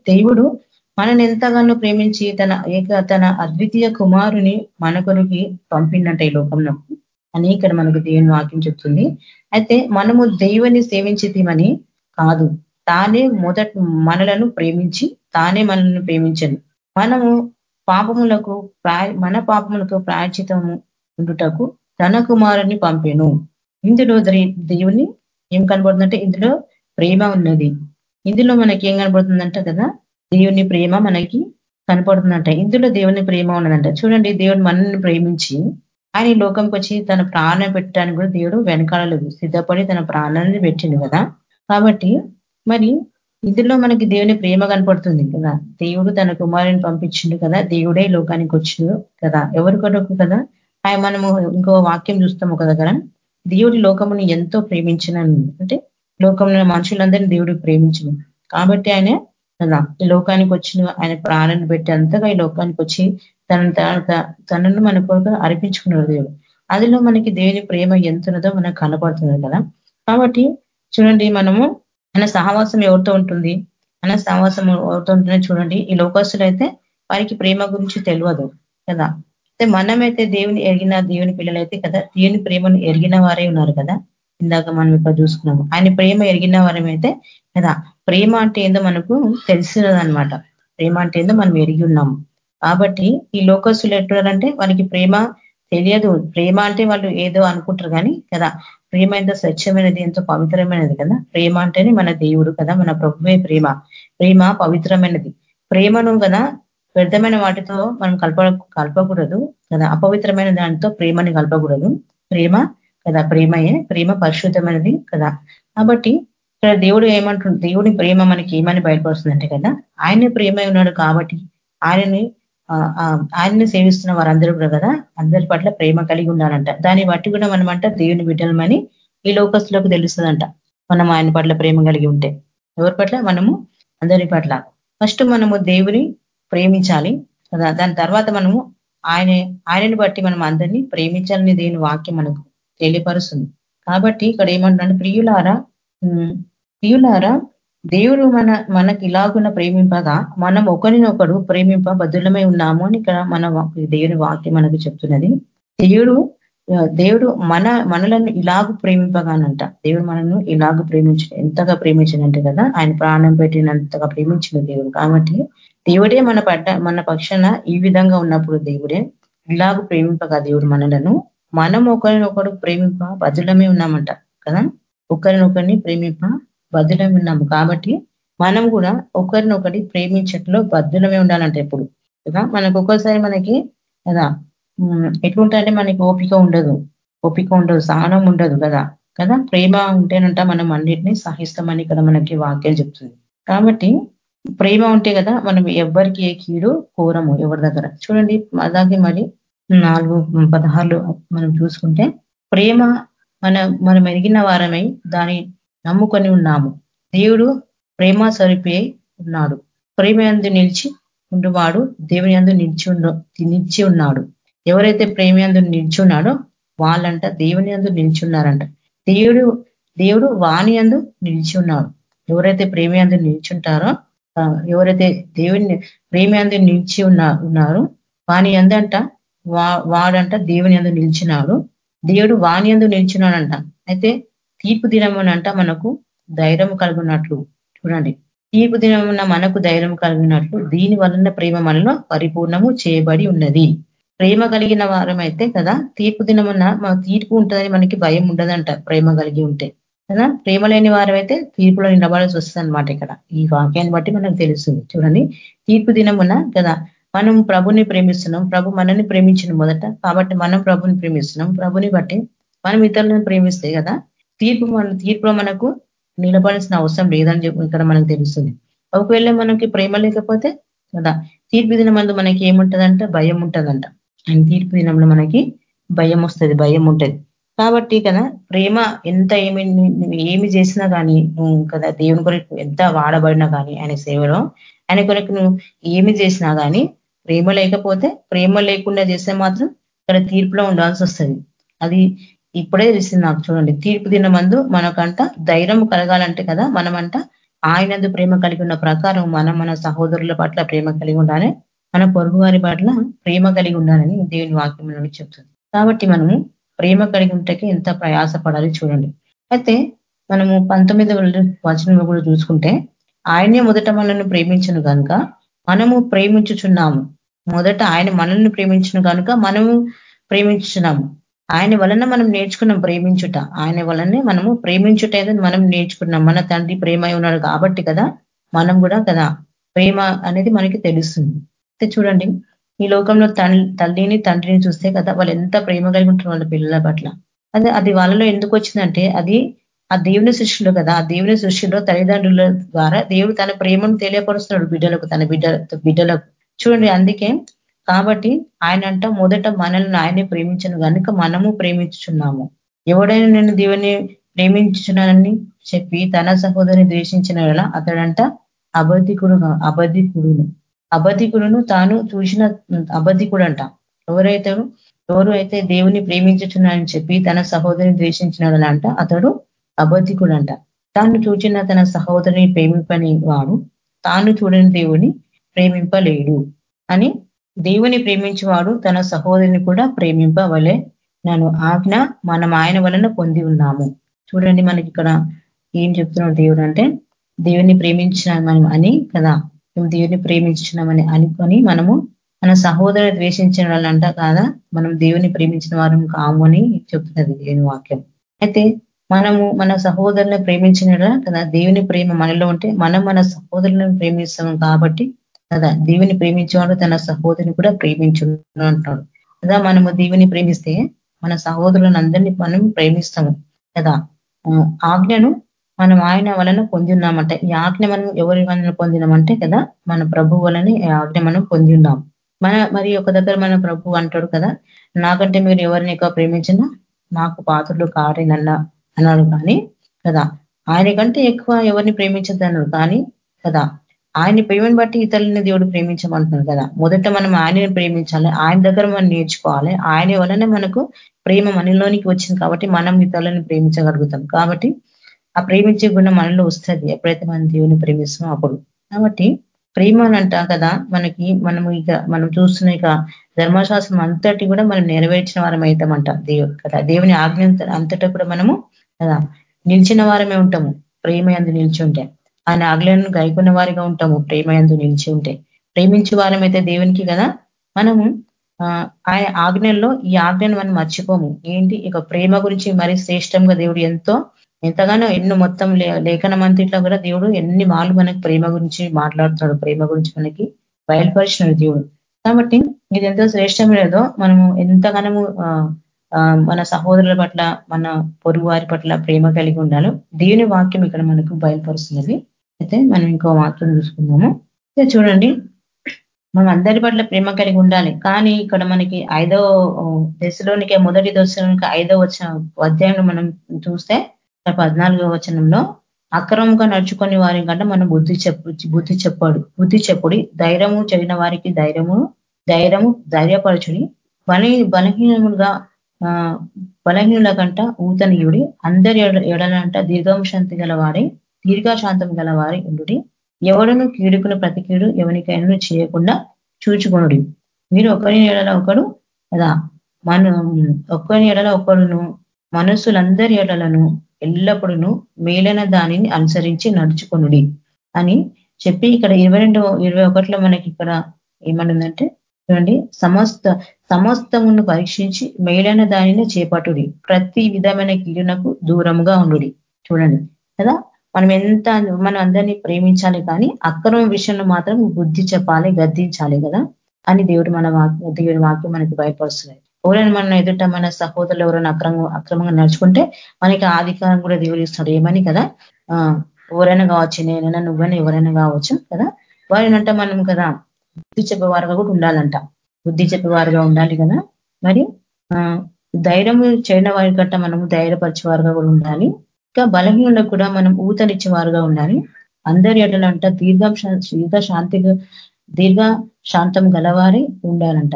దేవుడు మనని ఎంతగానో ప్రేమించి తన ఏక తన అద్వితీయ కుమారుని మన కొరికి పంపిండంట ఈ లోకంలో. అని ఇక్కడ మనకు దేవుని వాక్యం చెప్తుంది. అయితే మనము దేవుని సేవించితీమని కాదు. తానే మొదట మనలను ప్రేమించి తానే మనల్ని ప్రేమించను. మనము పాపములకు మన పాపములకు ప్రాయచితము ఉండుటకు తన కుమారుని పంపాను. ఇందులో దేవుని ఏం కనబడుతుందంటే ఇందులో ప్రేమ ఉన్నది. ఇందులో మనకి ఏం కనబడుతుందంట కదా? దేవుని ప్రేమ మనకి కనపడుతుందంట. ఇందులో దేవుని ప్రేమ ఉన్నదంట. చూడండి దేవుడు మనల్ని ప్రేమించి ఆయన లోకంకి వచ్చి తన ప్రాణం పెట్టడానికి కూడా దేవుడు వెనకాలలేదు సిద్ధపడి తన ప్రాణాన్ని పెట్టిండు కదా? కాబట్టి మరి ఇందులో మనకి దేవుని ప్రేమ కనపడుతుంది కదా? దేవుడు తన కుమారుని పంపించిండు కదా? దేవుడే లోకానికి వచ్చిండు కదా? ఎవరి కొరకు కదా? ఆయన మనము ఇంకో వాక్యం చూస్తాము ఒక దగ్గర దేవుడి లోకముని ఎంతో ప్రేమించిన అంటే లోకంలో మనుషులందరినీ దేవుడు ప్రేమించను. కాబట్టి ఆయన కదా ఈ లోకానికి వచ్చిన ఆయన ప్రాణాన్ని పెట్టి అంతగా ఈ లోకానికి వచ్చి తన తనను మన కొరకు అర్పించుకున్నాడు దేవుడు. అదిలో మనకి దేవుని ప్రేమ ఎంతున్నదో మనకు కనపడుతుంది కదా. కాబట్టి చూడండి మనము ఆయన సహవాసం ఎవరితో ఉంటుంది? ఆయన సహవాసం ఎవరితో ఉంటుందో చూడండి. ఈ లోకస్తులు అయితే వారికి ప్రేమ గురించి తెలియదు కదా. అయితే మనమైతే దేవుని ఎరిగిన దేవుని పిల్లలైతే కదా దేవుని ప్రేమను ఎరిగిన వారే ఉన్నారు కదా. ఇందాక మనం ఇక్కడ చూసుకున్నాము. ఆయన ప్రేమ ఎరిగిన వారమైతే కదా? ప్రేమ అంటే ఏందో మనకు తెలిసినదనమాట ప్రేమ అంటే ఏందో మనం ఎరిగి ఉన్నాము. కాబట్టి ఈ లోకస్తులు ఎట్టున్నారంటే వాళ్ళకి ప్రేమ తెలియదు. ప్రేమ అంటే వాళ్ళు ఏదో అనుకుంటారు కానీ కదా? ప్రేమ ఎంతో స్వచ్ఛమైనది ఎంతో పవిత్రమైనది కదా? ప్రేమ అంటేనే మన దేవుడు కదా? మన ప్రభువే ప్రేమ. ప్రేమ పవిత్రమైనది. ప్రేమను కదా? వ్యర్థమైన వాటితో మనం కలప కలపకూడదు కదా? అపవిత్రమైన దానితో ప్రేమని కలపకూడదు. ప్రేమ కదా ప్రేమయే ప్రేమ పరిశుద్ధమైనది కదా. కాబట్టి ఇక్కడ దేవుడు ఏమంటుంది దేవుడి ప్రేమ మనకి ఏమని బయటపడుతుందంటే కదా ఆయన ప్రేమ ఉన్నాడు కాబట్టి ఆయనని ఆయన్ని సేవిస్తున్న వారందరూ కూడా కదా అందరి పట్ల ప్రేమ కలిగి ఉండాలంట. దాన్ని బట్టి కూడా మనమంట దేవుని బిడ్డలమని ఈ లోకస్తులకు తెలుస్తుందంట. మనం ఆయన పట్ల ప్రేమ కలిగి ఉంటే. ఎవరి పట్ల? మనము అందరి పట్ల. ఫస్ట్ మనము దేవుని ప్రేమించాలి కదా దాని తర్వాత మనము ఆయన ఆయనని బట్టి మనం అందరినీ ప్రేమించాలని దేవుని వాక్యం మనకు తెలియపరుస్తుంది కాబట్టి ఇక్కడ ఏమంటున్నాడు? ప్రియులారా ప్రియులారా దేవుడు మన మనకి ఇలాగున్న ప్రేమింపగా మనం ఒకరినొకడు ప్రేమింప బదులమై ఉన్నాము అని ఇక్కడ మన దేవుని వాక్యం మనకు చెప్తున్నది. దేవుడు దేవుడు మన మనలను ఇలాగ ప్రేమింపగానంట. దేవుడు మనను ఇలాగ ప్రేమించిన ఎంతగా ప్రేమించినంటే కదా ఆయన ప్రాణం పెట్టినంతగా ప్రేమించిన దేవుడు. కాబట్టి దేవుడే మన పడ్డ మన పక్షాన ఈ విధంగా ఉన్నప్పుడు దేవుడే ఇలాగ ప్రేమింపగా దేవుడు మనలను మనం ఒకరినొకరు ప్రేమింప బదులమే ఉన్నామంట కదా? ఒకరినొకరిని ప్రేమింప బదులమే ఉన్నాము కాబట్టి మనం కూడా ఒకరినొకటి ప్రేమించట్లో బద్దులమే ఉండాలంట ఎప్పుడు కదా? మనకు ఒక్కోసారి మనకి కదా? ఎట్లుంటే మనకి ఓపిక ఉండదు. ఓపిక ఉండదు సహనం ఉండదు కదా? కదా? ప్రేమ ఉంటేనంట మనం అన్నిటినీ సహిస్తామని ఇక్కడ మనకి వాక్యం చెప్తుంది. కాబట్టి ప్రేమ ఉంటే కదా మనం ఎవరికి ఏ కీడు కోరము ఎవరి దగ్గర? చూడండి అలాగే మరి నాలుగు పదహారులు మనం చూసుకుంటే ప్రేమ మన మనం ఎరిగిన వారమై దాన్ని నమ్ముకొని ఉన్నాము. దేవుడు ప్రేమ సరిపోయి ఉన్నాడు. ప్రేమ అందు నిలిచి ఉండువాడు దేవుని అందు నిలిచి నిలిచి ఉన్నాడు. ఎవరైతే ప్రేమ అందు నిలిచి ఉన్నాడో వాళ్ళంట దేవుని అందు నిల్చున్నారంట దేవుడు దేవుడు వాణి అందు నిలిచి ఉన్నాడు. ఎవరైతే ప్రేమ అందు నిల్చుంటారో ఎవరైతే దేవుని ప్రేమ అందు నిలిచి ఉన్నా ఉన్నారు వాణి అందంట వాడంట దేవుని ఎందు నిలిచినాడు. దేవుడు వాణి ఎందు నిలిచినాడంట. అయితే తీర్పు దినమునంట మనకు ధైర్యం కలుగున్నట్లు చూడండి. తీర్పు దినమున మనకు ధైర్యం కలిగినట్లు దీని వలన ప్రేమ మనలో పరిపూర్ణము చేయబడి ఉన్నది. ప్రేమ కలిగిన వారం అయితే కదా తీర్పు దినమున మన తీర్పు ఉంటుందని మనకి భయం ఉండదంట ప్రేమ కలిగి ఉంటే. కదా? ప్రేమ లేని వారమైతే తీర్పులో నిలబడాల్సి వస్తుంది అనమాట ఇక్కడ. ఈ వాక్యాన్ని బట్టి మనకు తెలుస్తుంది. చూడండి. తీర్పు దినమున కదా మనం ప్రభుని ప్రేమిస్తున్నాం ప్రభు మనల్ని ప్రేమించిన మొదట. కాబట్టి మనం ప్రభుని ప్రేమిస్తున్నాం. ప్రభుని బట్టి మనం ఇతరులను ప్రేమిస్తే కదా తీర్పు మన తీర్పులో మనకు నిలబడాల్సిన అవసరం లేదని చెప్పి ఇక్కడ మనకు తెలుస్తుంది. ఒకవేళ మనకి ప్రేమ లేకపోతే కదా తీర్పు దినం మందు మనకి ఏముంటుందంట? భయం ఉంటుందంట. అండ్ తీర్పు దినంలో మనకి భయం వస్తుంది భయం ఉంటుంది. కాబట్టి కదా ప్రేమ ఎంత ఏమి ఏమి చేసినా కానీ కదా దేవుని కొరకు ఎంత వాడబడినా కానీ ఆయన సేవలో ఆయన కొరకు నువ్వు ఏమి చేసినా కానీ ప్రేమ లేకపోతే ప్రేమ లేకుండా చేస్తే మాత్రం ఇక్కడ తీర్పులో ఉండాల్సి వస్తుంది. అది ఇప్పుడే తెలిసింది నాకు చూడండి. తీర్పు దిన మందు మనకంట ధైర్యం కలగాలంటే కదా మనమంట ఆయనందు ప్రేమ కలిగి ఉన్న ప్రకారం మనం మన సహోదరుల పట్ల ప్రేమ కలిగి ఉండాలి. మన పొరుగు వారి పట్ల ప్రేమ కలిగి ఉండాలని దేవుని వాక్యంలో చెప్తుంది. కాబట్టి మనము ప్రేమ కలిగి ఉంటే ఎంత ప్రయాసపడాలి చూడండి. అయితే మనము పంతొమ్మిది వచనం కూడా చూసుకుంటే ఆయనే మొదట మనల్ని ప్రేమించను కనుక మనము ప్రేమించుచున్నాము. మొదట ఆయన మనల్ని ప్రేమించిన కనుక మనము ప్రేమించినాము ఆయన వలన మనం నేర్చుకున్నాం ప్రేమించుట. ఆయన వలనే మనము ప్రేమించుట మనం నేర్చుకున్నాం. మన తండ్రి ప్రేమ ఉన్నాడు కాబట్టి కదా మనం కూడా కదా ప్రేమ అనేది మనకి తెలుస్తుంది. అయితే చూడండి ఈ లోకంలో తల్లిని తండ్రిని చూస్తే కదా వాళ్ళు ఎంత ప్రేమ కలిగి ఉంటారు వాళ్ళ పిల్లల పట్ల. అదే అది వాళ్ళలో ఎందుకు వచ్చిందంటే అది ఆ దేవుని సృష్టిలో కదా. ఆ దేవుని సృష్టిలో తల్లిదండ్రుల ద్వారా దేవుడు తన ప్రేమను తెలియపరుస్తున్నాడు బిడ్డలకు తన బిడ్డ బిడ్డలకు. చూడండి అందుకే కాబట్టి ఆయన అంట మొదట మనల్ని ఆయనే ప్రేమించను. కనుక మనము ప్రేమించుచున్నాము. ఎవడైనా నేను దేవుని ప్రేమించున్నానని చెప్పి తన సహోదరిని ద్వేషించిన వేళ అతడంట అబద్ధికుడు అబద్ధికుడును. అబద్ధికుడును తాను చూసిన అబద్ధికుడు అంట ఎవరైతే ఎవరు అయితే దేవుని ప్రేమించుచున్నానని చెప్పి తన సహోదరిని ద్వేషించినాడనంట అతడు అబద్ధికుడంట. తాను చూచిన తన సహోదరిని ప్రేమింపని వాడు తాను చూడని దేవుని ప్రేమింపలేడు అని దేవుని ప్రేమించేవాడు తన సహోదరిని కూడా ప్రేమింపవలే. నన్ను ఆజ్ఞ మనం ఆయన వలన పొంది ఉన్నాము. చూడండి మనకి ఇక్కడ ఏం చెప్తున్నాడు దేవుడు అంటే దేవుని ప్రేమించినామని అని కదా. మేము దేవుని ప్రేమించినామని అనుకొని మనము మన సహోదరు ద్వేషించిన వాళ్ళంట కాదా. మనం దేవుని ప్రేమించిన వారం కాము అని చెప్తున్నది దేవుని వాక్యం. అయితే మనము మన సహోదరుని ప్రేమించిన కదా. దేవుని ప్రేమ మనలో ఉంటే మనం మన సహోదరులను ప్రేమిస్తాం కాబట్టి కదా? దేవుని ప్రేమించేవాడు తన సహోదరిని కూడా ప్రేమించు అంటున్నాడు కదా? మనము దేవుని ప్రేమిస్తే మన సహోదరులను అందరినీ మనం ప్రేమిస్తాము కదా? ఆజ్ఞను మనం ఆయన వలన పొందిన్నామంటే ఈ ఆజ్ఞ మనం ఎవరి వలన పొందినామంటే కదా? మన ప్రభు వలన ఈ ఆజ్ఞ మనం పొంది ఉన్నాం మన మరి ఒక దగ్గర మన ప్రభు అంటాడు కదా నాకంటే మీరు ఎవరిని ఎక్కువ ప్రేమించినా నాకు పాత్రలు కారేనన్నా అన్నాడు కానీ కదా? ఆయన కంటే ఎక్కువ ఎవరిని ప్రేమించద్దన్నాడు కానీ కదా? ఆయన ప్రేమను బట్టి ఇతరులని దేవుడు ప్రేమించమంటున్నాడు కదా. మొదట మనం ఆయనని ప్రేమించాలి. ఆయన దగ్గర మనం నేర్చుకోవాలి. ఆయన వలనే మనకు ప్రేమ మనలోనికి వచ్చింది కాబట్టి మనం ఇతరులని ప్రేమించగలుగుతాం. కాబట్టి ఆ ప్రేమించే గుణం మనలో వస్తుంది. ఎప్పుడైతే మనం దేవుని ప్రేమిస్తామో అప్పుడు. కాబట్టి ప్రేమ అంట కదా మనకి మనము ఇక మనం చూస్తున్న ఇక ధర్మశాస్త్రం అంతటి కూడా మనం నెరవేర్చిన వారం అవుతామంట దేవు కదా. దేవుని ఆజ్ఞ అంతటా కూడా మనము కదా నిలిచిన వారమే ఉంటాము. ప్రేమ ఎందు నిలిచి ఉంటే. ఆయన ఆజ్ఞలను గైకున్న వారిగా ఉంటాము. ప్రేమ ఎందు నిలిచి ఉంటే. ప్రేమించే వారమైతే దేవునికి కదా? మనము ఆయన ఆజ్ఞల్లో ఈ ఆజ్ఞను మనం మర్చిపోము. ఏంటి? ఇక ప్రేమ గురించి మరి శ్రేష్టంగా దేవుడు ఎంతో ఎంతగానో ఎన్నో మొత్తం లేఖన మంత్రిలో కూడా దేవుడు ఎన్ని మాలు మనకి ప్రేమ గురించి మాట్లాడుతున్నాడు ప్రేమ గురించి మనకి బయలుపరిచినాడు దేవుడు. కాబట్టి ఇది ఎంతో శ్రేష్టమైనదో మనము ఎంతగానము మన సహోదరుల పట్ల మన పొరుగు వారి పట్ల ప్రేమ కలిగి ఉండాలో దేవుని వాక్యం ఇక్కడ మనకు బయలుపరుస్తున్నది. అయితే మనం ఇంకో వాక్యం చూసుకుందాము. చూడండి. మనం అందరి పట్ల ప్రేమ కలిగి ఉండాలి. కానీ ఇక్కడ మనకి ఐదో దశలోనికి మొదటి దశలోనికి ఐదో వచ్చిన అధ్యాయం మనం చూస్తే పద్నాలుగో వచనంలో అక్రమంగా నడుచుకునే వారి కంటే మనం బుద్ధి చెప్పు బుద్ధి చెప్పాడు బుద్ధి చెప్పుడి ధైర్యము చెడిన వారికి ధైర్యము ధైర్యము ధైర్యపరచుడి. బలి బలహీనముగా బలహీనుల కంట ఊతనీయుడి. అందరి ఎడలంట దీర్ఘంశాంతి గలవారి దీర్ఘశాంతం గలవారి ఉండుడి. ఎవడను కీడుకును ప్రతి కీడు ఎవరికైనా చేయకుండా చూచుకొనుడి. మీరు ఒకరి ఏడల ఒకడు కదా మన ఒకరి ఎడల ఒకడును మనస్సులందరి ఎడలను ఎల్లప్పుడూ మేలైన దానిని అనుసరించి నడుచుకొనుడి అని చెప్పి ఇక్కడ ఇరవై రెండు ఇరవై ఒకటిలో మనకి ఇక్కడ ఏమనుందంటే చూడండి సమస్త సమస్తమును పరీక్షించి మేలైన దానిని చేపట్టుడి. ప్రతి విధమైన కీడునకు దూరంగా ఉండుడి. చూడండి కదా? మనం ఎంత మనం అందరినీ ప్రేమించాలి కానీ అక్రమ విషయంలో మాత్రం బుద్ధి చెప్పాలి గద్దించాలి కదా? అని దేవుడు మన దేవుడి వాక్యం మనకి బయటపరుస్తున్నాయి ఎవరైనా మనం ఎదుట మన సహోదరులు ఎవరైనా అక్రమ అక్రమంగా నడుచుకుంటే మనకి ఆధికారం కూడా దేవుడు ఇస్తాడు ఏమని కదా? ఎవరైనా కావచ్చు నేనైనా నువ్వైనా ఎవరైనా కావచ్చు కదా? వారినంట మనం కదా బుద్ధి చెప్పేవారుగా కూడా ఉండాలంట. బుద్ధి చెప్పేవారుగా ఉండాలి కదా? మరి ధైర్యం చేయడం వారి గట్ట మనము ధైర్యపరిచేవారుగా కూడా ఉండాలి. ఇంకా బలహీనులకు కూడా మనం ఊతనిచ్చేవారుగా ఉండాలి. అందరి ఎడలంట దీర్ఘ దీర్ఘ శాంతిగా దీర్ఘ శాంతం గలవారి ఉండాలంట.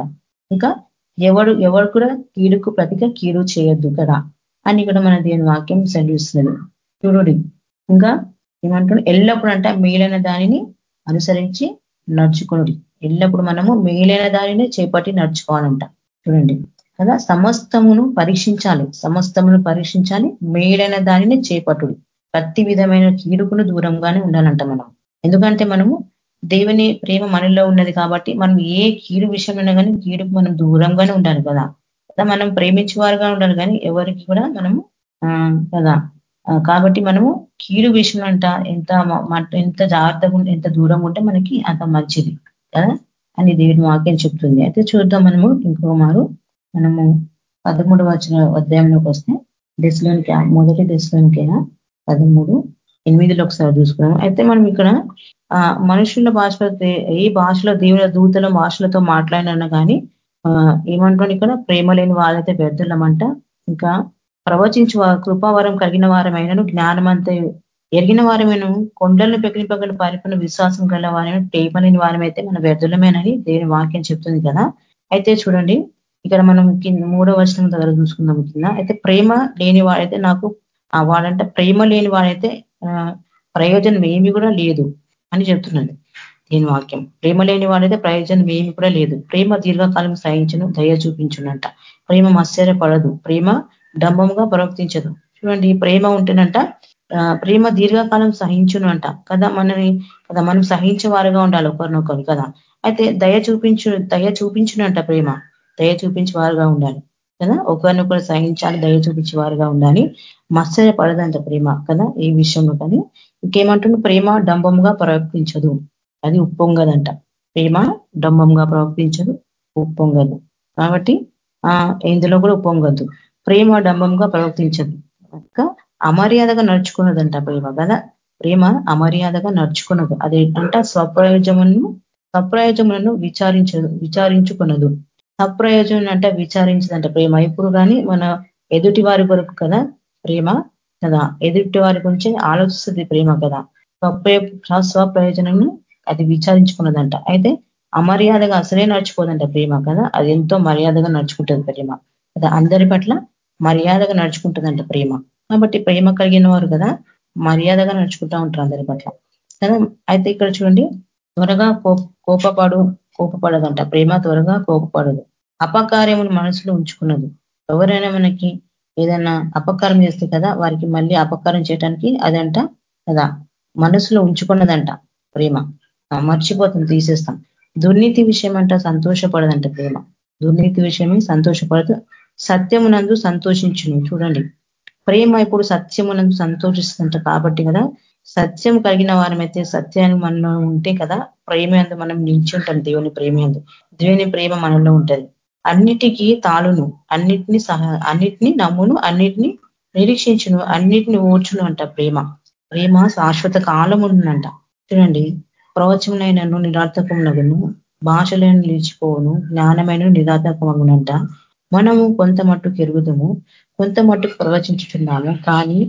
ఇంకా ఎవడు ఎవడు కూడా కీడుకు ప్రతిగా కీడు చేయొద్దు కదా అని కూడా మన దీని వాక్యం సెలవిస్తుంది. చూడుడి. ఇంకా ఏమంటున్నాడు ఎల్లప్పుడు అంట మేలైన దానిని అనుసరించి నడుచుకునుడి. ఎల్లప్పుడు మనము మేలైన దానిని చేపట్టి నడుచుకోవాలంట. చూడండి. కదా? సమస్తమును పరీక్షించాలి. సమస్తమును పరీక్షించాలి. మేడైన దానిని చేపట్టుడు. ప్రతి విధమైన కీడుకును దూరంగానే ఉండాలంట మనం. ఎందుకంటే మనము దేవుని ప్రేమ మనలో ఉన్నది కాబట్టి మనం ఏ కీడు విషయంలో కానీ కీడుకు మనం దూరంగానే ఉండాలి కదా? కదా? మనం ప్రేమించేవారుగా ఉండాలి కానీ ఎవరికి కూడా మనము కదా? కాబట్టి మనము కీడు విషయం అంట ఎంత ఎంత జాగ్రత్తగా ఎంత దూరం ఉంటే మనకి అంత మంచిది. కదా? అని దేవుని వాక్యం చెప్తుంది. అయితే చూద్దాం మనము ఇంకో మారు. మనము పదమూడు వచ్చిన అధ్యాయంలోకి వస్తే దశలోనికి మొదటి దశలోనికైనా పదమూడు ఎనిమిదిలో ఒకసారి చూసుకున్నాము అయితే మనం ఇక్కడ మనుషుల భాషలో ఏ భాషలో దేవుల దూతల భాషలతో మాట్లాడినా కానీ ఏమంటాడు ఇక్కడ? ప్రేమ లేని వాళ్ళైతే వ్యర్థులమంట. ఇంకా ప్రవచించి కృపావరం కలిగిన వారమైనను జ్ఞానమంత ఎరిగిన వారమైన కొండలను పెకిలి పగలు పారిపోయిన విశ్వాసం గల వారైన టేపలేని వారమైతే మన వ్యర్థులమేనని దేవుని వాక్యం చెప్తుంది కదా. అయితే చూడండి ఇక్కడ మనం కింద మూడో వర్షం దగ్గర చూసుకుందాం కింద. అయితే ప్రేమ లేని వాడైతే నాకు వాడంటే ప్రేమ లేని వాడైతే ప్రయోజనం ఏమి కూడా లేదు అని చెప్తున్నది దీని వాక్యం. ప్రేమ లేని వాడైతే ప్రయోజనం ఏమి కూడా లేదు. ప్రేమ దీర్ఘకాలం సహించను దయ చూపించునంట. ప్రేమ ఆశ్చర్యపడదు ప్రేమ డంబంగా ప్రవర్తించదు. చూడండి ప్రేమ ఉంటేనంట ప్రేమ దీర్ఘకాలం సహించును అంట కదా మనని కదా మనం సహించే వారుగా ఉండాలి ఒకరినొకరు కదా. అయితే దయ చూపించు దయ చూపించునంట ప్రేమ. దయ చూపించే వారుగా ఉండాలి. కదా? ఒకరినొకరు సహించాలి దయ చూపించే వారుగా ఉండాలి. మత్సర్య పడదంట ప్రేమ కదా? ఈ విషయంలో కానీ. ఇంకేమంటుంది ప్రేమ డంబంగా ప్రవర్తించదు. అది ఉప్పొంగదంట. ప్రేమ డంబంగా ప్రవర్తించదు ఉప్పొంగదు. కాబట్టి ఆ ఇందులో కూడా ఉప్పొంగద్దు. ప్రేమ డంబంగా ప్రవర్తించదు. ఇంకా అమర్యాదగా నడుచుకున్నదంట ప్రేమ కదా? ప్రేమ అమర్యాదగా నడుచుకున్నది. అదేంటంట? స్వప్రయోజమును స్వప్రయోజములను విచారించదు విచారించుకున్నదు. సప్రయోజనం అంటే విచారించదంట ప్రేమ. ఇప్పుడు కానీ మన ఎదుటి వారి కొరకు కదా ప్రేమ? కదా? ఎదుటి వారి గురించి ఆలోచిస్తుంది ప్రేమ కదా. స్వప్రయోజనం అది విచారించుకున్నదంట. అయితే అమర్యాదగా అసలే నడుచుకోదంట ప్రేమ కదా? అది ఎంతో మర్యాదగా నడుచుకుంటుంది ప్రేమ. కదా? అందరి పట్ల మర్యాదగా నడుచుకుంటుందంట ప్రేమ. కాబట్టి ప్రేమ కలిగిన వారు కదా మర్యాదగా నడుచుకుంటా ఉంటారు అందరి పట్ల. కదా? అయితే ఇక్కడ చూడండి. త్వరగా కోపపడు కోపపడదంట. ప్రేమ త్వరగా కోపపడదు. అపకార్యమును మనసులో ఉంచుకున్నది. ఎవరైనా మనకి ఏదైనా అపకారం చేస్తే కదా వారికి మళ్ళీ అపకారం చేయడానికి అదంట కదా మనసులో ఉంచుకున్నదంట ప్రేమ. మర్చిపోతుంది తీసేస్తాం. దుర్నీతి విషయం అంట సంతోషపడదంట ప్రేమ. దుర్నీతి విషయమే సంతోషపడదు. సత్యమునందు సంతోషించును. చూడండి. ప్రేమ ఇప్పుడు సత్యమునందు సంతోషిస్తుంట కాబట్టి కదా సత్యం కలిగిన వారమైతే సత్యాన్ని మనలో ఉంటే కదా ప్రేమ అందు మనం నిలిచి ఉంటాం దేవుని ప్రేమ దేవుని ప్రేమ మనలో ఉంటది. అన్నిటికీ తాళును అన్నిటిని సహ అన్నిటిని నమ్మును అన్నిటిని నిరీక్షించును అన్నిటిని ఓర్చును అంట ప్రేమ. ప్రేమ శాశ్వత కాలం ఉందంట చూడండి ప్రవచములైనను నిరార్థకమునగును భాషలను నిలిచిపోవును జ్ఞానమైన నిరార్థకమగునంట. మనము కొంత మట్టుకు ఎరుగుదము కొంత మట్టుకు ప్రవచించుతున్నాము కానీ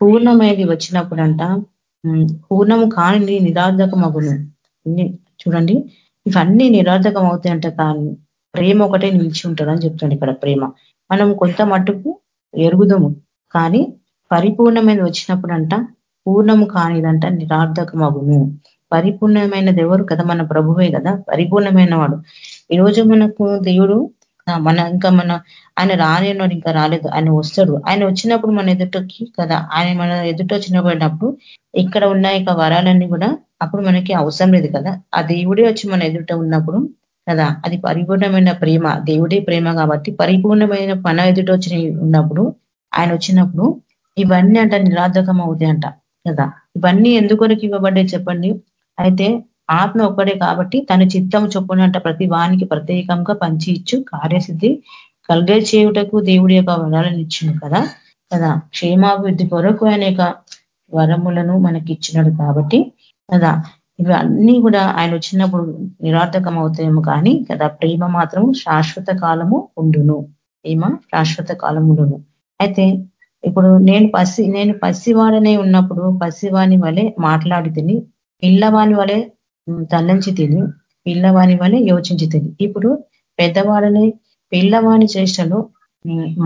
పూర్ణమైనది వచ్చినప్పుడంట పూర్ణము కాని నిరార్థకమగును. చూడండి ఇవన్నీ నిరార్థకం అవుతాయంట కానీ ప్రేమ ఒకటే నిలిచి ఉంటుందని చెప్తుంది ఇక్కడ ప్రేమ. మనం కొంత మట్టుకు ఎరుగుదము కానీ పరిపూర్ణమైన వచ్చినప్పుడంట పూర్ణము కానిదంట నిరార్థకమగును. పరిపూర్ణమైనది ఎవరు కదా? మన ప్రభువే కదా? పరిపూర్ణమైన వాడు ఈరోజు మనకు దేవుడు మన ఇంకా మన ఆయన రాలేనాడు ఇంకా రాలేదు. ఆయన వస్తాడు. ఆయన వచ్చినప్పుడు మన ఎదుటకి కదా? ఆయన మన ఎదుట వచ్చినప్పుడు ఇక్కడ ఉన్న ఇక వరాలన్నీ కూడా అప్పుడు మనకి అవసరం లేదు కదా? ఆ దేవుడే వచ్చి మన ఎదుట ఉన్నప్పుడు కదా? అది పరిపూర్ణమైన ప్రేమ. దేవుడే ప్రేమ కాబట్టి పరిపూర్ణమైన పన ఎదుట వచ్చిన ఉన్నప్పుడు ఆయన వచ్చినప్పుడు ఇవన్నీ అంట నిరాధకం అవుతాయంట కదా? ఇవన్నీ ఎందుకొరకు ఇవ్వబడ్డాయి చెప్పండి? అయితే ఆత్మ ఒక్కడే కాబట్టి తన చిత్తం చొప్పునంట ప్రతి వానికి ప్రత్యేకంగా పంచి ఇచ్చు. కార్యసిద్ధి కలిగే చేయుటకు దేవుడి యొక్క వరాలను ఇచ్చిండు కదా? కదా? క్షేమాభివృద్ధి కొరకు అనేక వరములను మనకి ఇచ్చినాడు కాబట్టి కదా? ఇవి అన్నీ కూడా ఆయన వచ్చినప్పుడు నిరార్థకం అవుతాయేమో కానీ కదా ప్రేమ మాత్రం శాశ్వత కాలము ఉండును. ప్రేమ శాశ్వత కాలం ఉండును. అయితే ఇప్పుడు నేను పసి నేను పసివాడనే ఉన్నప్పుడు పసివాని వలె మాట్లాడి తిని పిల్లవాని వలె తల్లంచి తిని పిల్లవాని వలె యోచించి తిని. ఇప్పుడు పెద్దవాడని పిల్లవాని చేష్టలు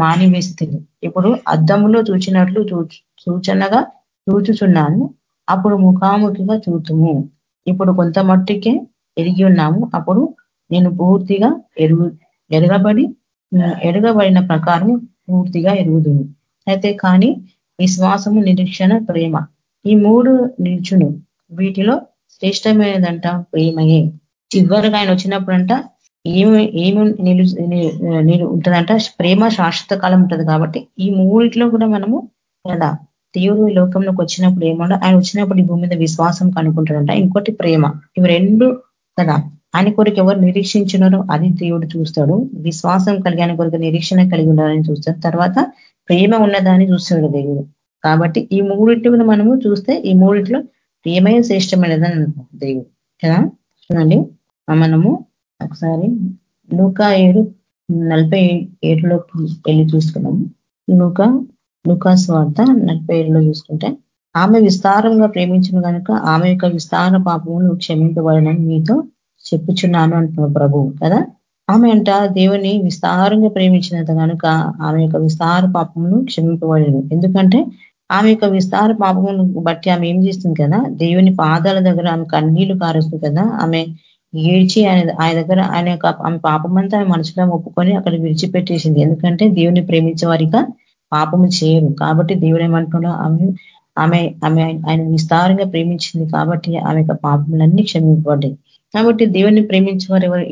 మానివేసి తిని. ఇప్పుడు అద్దములో చూచినట్లు సూచనగా చూచుచున్నాను అప్పుడు ముఖాముఖిగా చూతుము. ఇప్పుడు కొంత మట్టికే ఎరిగి ఉన్నాము. అప్పుడు నేను పూర్తిగా ఎరుగు ఎరగబడి ఎరగబడిన ప్రకారం పూర్తిగా ఎరుగుదును. అయితే కానీ విశ్వాసము నిరీక్షణ ప్రేమ ఈ మూడు నిల్చును. వీటిలో శ్రేష్టమైనదంట ప్రేమయే. చివరిగా ఆయన వచ్చినప్పుడంట ఏమి ఏమి నిలు ఉంటుందంట? ప్రేమ శాశ్వత కాలం ఉంటుంది కాబట్టి ఈ మూడిట్లో కూడా మనము కదా దేవుడు ఈ లోకంలోకి వచ్చినప్పుడు ఏమన్నా ఆయన వచ్చినప్పుడు ఈ భూమి మీద విశ్వాసం కనుక్కుంటాడంట ఇంకోటి ప్రేమ. ఇవి రెండు కదా. ఆయన కొరకు ఎవరు నిరీక్షించినారో అది దేవుడు చూస్తాడు. విశ్వాసం కలిగి ఆయన కొరకు నిరీక్షణ కలిగి ఉండాలని చూస్తాడు. తర్వాత ప్రేమ ఉన్నదాన్ని చూస్తాడు దేవుడు. కాబట్టి ఈ మూడింటి మనము చూస్తే ఈ మూడింటిలో ప్రేమే శ్రేష్టమైనదని అనుకో దేవుడు. కదా? చూడండి. మనము ఒకసారి నూక ఏడు నలభై ఏడులోకి వెళ్ళి చూసుకున్నాము నూక లుకాస్ వార్త నలభై ఏడులో చూసుకుంటే ఆమె విస్తారంగా ప్రేమించిన కనుక ఆమె యొక్క విస్తార పాపములు క్షమింపబడనని మీతో చెప్పుచున్నాను అంటున్నాడు ప్రభు కదా? ఆమె అంట దేవుని విస్తారంగా ప్రేమించినంత కనుక ఆమె యొక్క విస్తార పాపమును క్షమింపబడను. ఎందుకంటే ఆమె యొక్క విస్తార పాపమును బట్టి ఆమె ఏం చేస్తుంది కదా? దేవుని పాదాల దగ్గర ఆమె కన్నీళ్ళు కారుస్తుంది కదా? ఆమె ఏడ్చి ఆయన ఆయన దగ్గర ఆయన యొక్క ఆమె పాపమంతా ఆమె మనసులో ఒప్పుకొని అక్కడ విడిచిపెట్టేసింది. ఎందుకంటే దేవుని ప్రేమించే వారిగా పాపము చేయరు కాబట్టి దేవుడు ఏమంటున్నా ఆమె ఆమె ఆమె ఆయన విస్తారంగా ప్రేమించింది కాబట్టి ఆమె యొక్క పాపములన్నీ క్షమింపబడ్డాయి. కాబట్టి దేవుని ప్రేమించేవారు ఎవరు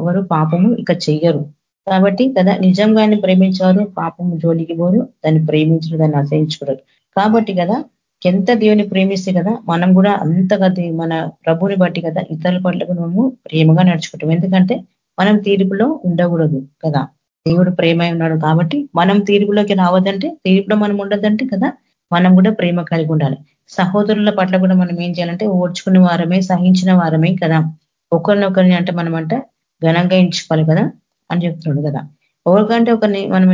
ఎవరు పాపము ఇక చెయ్యరు. కాబట్టి కదా నిజంగా ఆయన ప్రేమించేవారు పాపము జోలికి పోరు దాన్ని ప్రేమించరు దాన్ని అసహించుకోరు. కాబట్టి కదా ఎంత దేవుని ప్రేమిస్తే కదా మనం కూడా అంతగా మన ప్రభుని బట్టి కదా ఇతరుల పట్ల మనము ప్రేమగా నడుచుకుంటాం. ఎందుకంటే మనం తీర్పులో ఉండకూడదు కదా. దేవుడు ప్రేమ ఉన్నాడు కాబట్టి మనం తీర్పులోకి రావద్దంటే తీర్పులో మనం ఉండదంటే కదా మనం కూడా ప్రేమ కలిగి ఉండాలి. సహోదరుల పట్ల కూడా మనం ఏం చేయాలంటే ఓడ్చుకున్న వారమే సహించిన వారమే కదా. ఒకరినొకరిని అంటే మనం అంట ఘనంగా ఎంచుకోవాలి కదా అని చెప్తున్నాడు కదా. ఎవరికంటే ఒకరిని మనం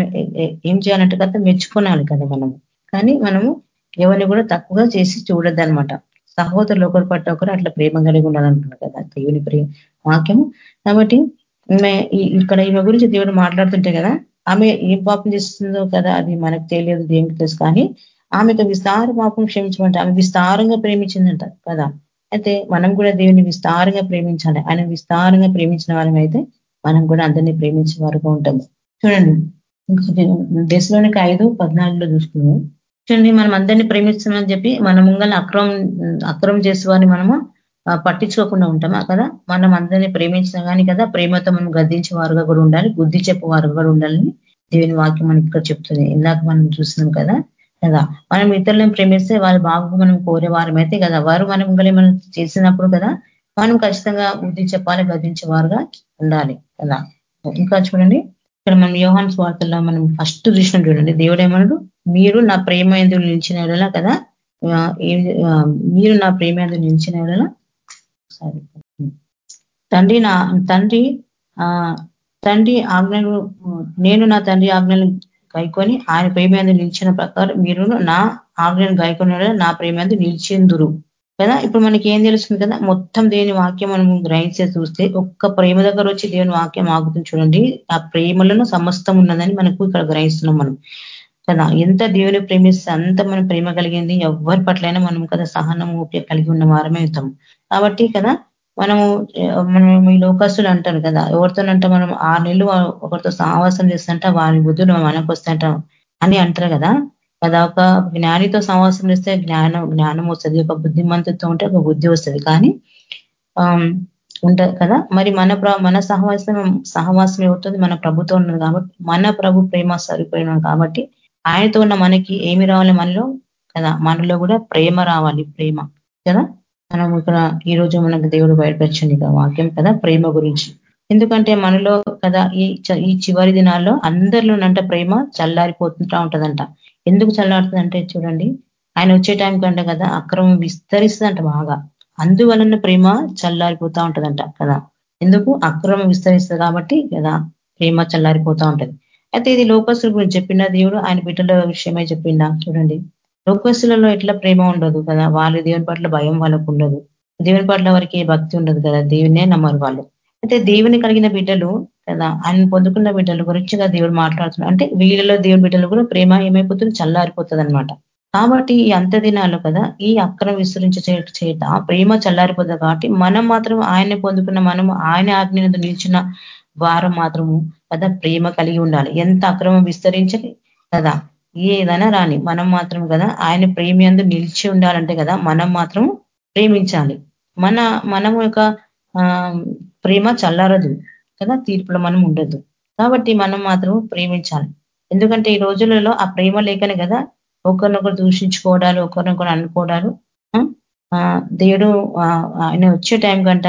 ఏం చేయాలంటే కదా మెచ్చుకోనాలి కదా మనము. కానీ మనము ఎవరిని కూడా తక్కువగా చేసి చూడొద్దనమాట సహోదరులు ఒకరు పట్ల ఒకరు అట్లా ప్రేమ కలిగి ఉండాలంటున్నారు కదా దేవుని ప్రేమ వాక్యం కాబట్టి ఇక్కడ ఈమె గురించి దేవుడు మాట్లాడుతుంటే కదా ఆమె ఏం పాపం చేస్తుందో కదా అది మనకు తెలియదు దేవుడికి తెలుసు. కానీ ఆమెకు విస్తార పాపం క్షమించమంటే ఆమె విస్తారంగా ప్రేమించిందంట కదా. అయితే మనం కూడా దేవుని విస్తారంగా ప్రేమించాలి. ఆయన విస్తారంగా ప్రేమించిన వారం అయితే మనం కూడా అందరినీ ప్రేమించే వారుగా ఉంటాము. చూడండి దేశంలోనికి ఐదు పద్నాలుగులో చూసుకున్నాము చూడండి మనం అందరినీ ప్రేమిస్తున్నామని చెప్పి మన ముంగల్ అక్రమం అక్రమం చేసేవారిని మనము పట్టించుకోకుండా ఉంటామా? కదా? మనం అందరినీ ప్రేమించినా కానీ కదా? ప్రేమతో మనం గద్దించే వారుగా కూడా ఉండాలి బుద్ధి చెప్పే వారుగా కూడా ఉండాలని దేవుని వాక్యం మనకి ఇక్కడ చెప్తుంది. ఇందాక మనం చూస్తున్నాం కదా? కదా? మనం ఇతరులను ప్రేమిస్తే వారి బాగు మనం కోరే వారమైతే కదా? వారు మనం మనం చేసినప్పుడు కదా? మనం ఖచ్చితంగా బుద్ధి చెప్పాలి గద్దించే వారుగా ఉండాలి కదా? ఇంకా చూడండి. ఇక్కడ మనం యోహాన్ వార్తల్లో మనం ఫస్ట్ చూసినాం చూడండి. దేవుడు ఏమన్నాడు మీరు నా ప్రేమ ఎందుకు నిలిచిన కదా? మీరు నా ప్రేమ ఎందుకు నిలిచిన ఒకసారి. తండ్రి నా తండ్రి తండ్రి ఆజ్ఞలు నేను నా తండ్రి ఆజ్ఞలు గైకొని ఆయన ప్రేమ నిలిచిన ప్రకారం మీరు నా ఆజ్ఞను గైకొని నా ప్రేమ నిలిచిందురు. కదా? ఇప్పుడు మనకి ఏం తెలుస్తుంది కదా? మొత్తం దేని వాక్యం మనం గ్రహించే చూస్తే ఒక్క ప్రేమ దగ్గర వచ్చి దేవుని వాక్యం ఆగుతుంది చూడండి. ఆ ప్రేమలను సమస్తం ఉన్నదని మనకు ఇక్కడ గ్రహిస్తున్నాం మనం. కదా ఎంత దేవుని ప్రేమిస్తే అంత మనం ప్రేమ కలిగింది. ఎవరి పట్లైనా మనం కదా సహనం ఊపిక కలిగి ఉన్న వారమే అవుతాం. కాబట్టి కదా మనము మనం ఈ లోకస్తులు అంటారు కదా ఎవరితోనంటే మనం ఆరు నెలలు ఒకరితో సహవాసం చేస్తుంటే వారి బుద్ధులు మనకు వస్తుంటాం అని అంటారు కదా. కదా ఒక జ్ఞానితో సహవాసం చేస్తే జ్ఞానం జ్ఞానం వస్తుంది ఒక బుద్ధిమంతుతో ఉంటే ఒక బుద్ధి వస్తుంది. కానీ ఉంటుంది కదా మరి మన మన సహవాసం సహవాసం అవుతుంది మన ప్రభుత్వం ఉన్నది కాబట్టి మన ప్రభు ప్రేమ సరిపోయినాం కాబట్టి ఆయనతో ఉన్న మనకి ఏమి రావాలి మనలో? కదా మనలో కూడా ప్రేమ రావాలి ప్రేమ. కదా? మనం ఇక్కడ ఈ రోజు మనకు దేవుడు బయటపరిచింది వాక్యం కదా ప్రేమ గురించి. ఎందుకంటే మనలో కదా ఈ ఈ చివరి దినాల్లో అందరిలోనంట ప్రేమ చల్లారిపోతుంటా ఉంటదంట. ఎందుకు చల్లారుతుందంటే చూడండి ఆయన వచ్చే టైం కంటే కదా అక్రమం విస్తరిస్తుందంట బాగా. అందువలన ప్రేమ చల్లారిపోతా ఉంటదంట కదా. ఎందుకు? అక్రమం విస్తరిస్తుంది కాబట్టి కదా ప్రేమ చల్లారిపోతా ఉంటది. అయితే ఇది లోకస్తుల గురించి చెప్పిన దేవుడు ఆయన బిడ్డల విషయమే చెప్పిండా. చూడండి. లోకస్తులలో ఎట్లా ప్రేమ ఉండదు కదా? వాళ్ళు దేవుని పట్ల భయం వాళ్ళకు ఉండదు. దేవుని పట్ల వారికి భక్తి ఉండదు కదా? దేవునే నమ్మరు వాళ్ళు. అయితే దేవుని కలిగిన బిడ్డలు కదా? ఆయన పొందుకున్న బిడ్డల గురించిగా దేవుడు మాట్లాడుతున్నాడు. అంటే వీళ్ళలో దేవుని బిడ్డలు కూడా ప్రేమ ఏమైపోతుంది? చల్లారిపోతుంది అనమాట కాబట్టి ఈ అంత దినాలు కదా ఈ అక్రమ విస్తరించే చేత ప్రేమ చల్లారిపోతుంది. కాబట్టి మనం మాత్రం ఆయన్ని పొందుకున్న మనము ఆయన ఆజ్ఞ నిలిచిన వారం మాత్రము కదా ప్రేమ కలిగి ఉండాలి. ఎంత అక్రమం విస్తరించని కదా? ఏదైనా రాని మనం మాత్రం కదా? ఆయన ప్రేమి అందు నిలిచి ఉండాలంటే కదా మనం మాత్రం ప్రేమించాలి. మన మనము యొక్క ప్రేమ చల్లారదు కదా? తీర్పులో మనం ఉండదు. కాబట్టి మనం మాత్రం ప్రేమించాలి. ఎందుకంటే ఈ రోజులలో ఆ ప్రేమ లేకనే కదా ఒకరినొకరు దూషించుకోవడాలు ఒకరినొకరు అనుకోవడాలు దేవుడు ఆయన వచ్చే టైం కంట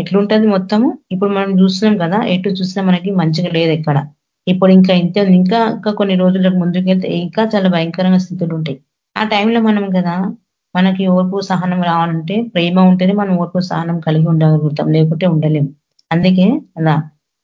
ఎట్లుంటది మొత్తము? ఇప్పుడు మనం చూస్తున్నాం కదా ఎటు చూసినా మనకి మంచిగా లేదు ఎక్కడ. ఇప్పుడు ఇంకా ఇంత ఇంకా ఇంకా కొన్ని రోజులకు ముందుకెళ్తే ఇంకా చాలా భయంకరంగా స్థితులు ఉంటాయి. ఆ టైంలో మనం కదా మనకి ఓర్పు సహనం రావాలంటే ప్రేమ ఉంటేనే మనం ఓర్పు సహనం కలిగి ఉండగలుగుతాం లేకుంటే ఉండలేము అందుకే అలా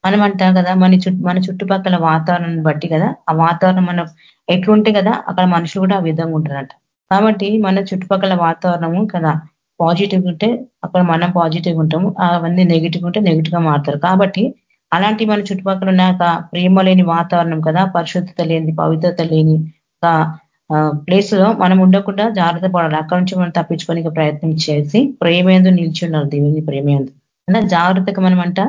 మనం అంటాం కదా మన చుట్టూ మన చుట్టుపక్కల వాతావరణం బట్టి కదా ఆ వాతావరణం మనం ఎట్లుంటే కదా అక్కడ మనుషులు కూడా ఆ విధంగా ఉంటారంట. కాబట్టి మన చుట్టుపక్కల వాతావరణము కదా పాజిటివ్ ఉంటే అక్కడ మనం పాజిటివ్ ఉంటాము. అవన్నీ నెగిటివ్ ఉంటే నెగిటివ్గా మారుతారు. కాబట్టి అలాంటి మన చుట్టుపక్కల ఉన్నాక ప్రేమ లేని వాతావరణం కదా పరిశుద్ధత లేని పవిత్రత లేని ప్లేస్లో మనం ఉండకుండా జాగ్రత్త పడాలి. అక్కడి నుంచి మనం తప్పించుకోనికి ప్రయత్నం చేసి ప్రేమేందు నిలిచి ఉన్నారు దేవుని ప్రేమేందు అలా జాగ్రత్తగా మనం అంట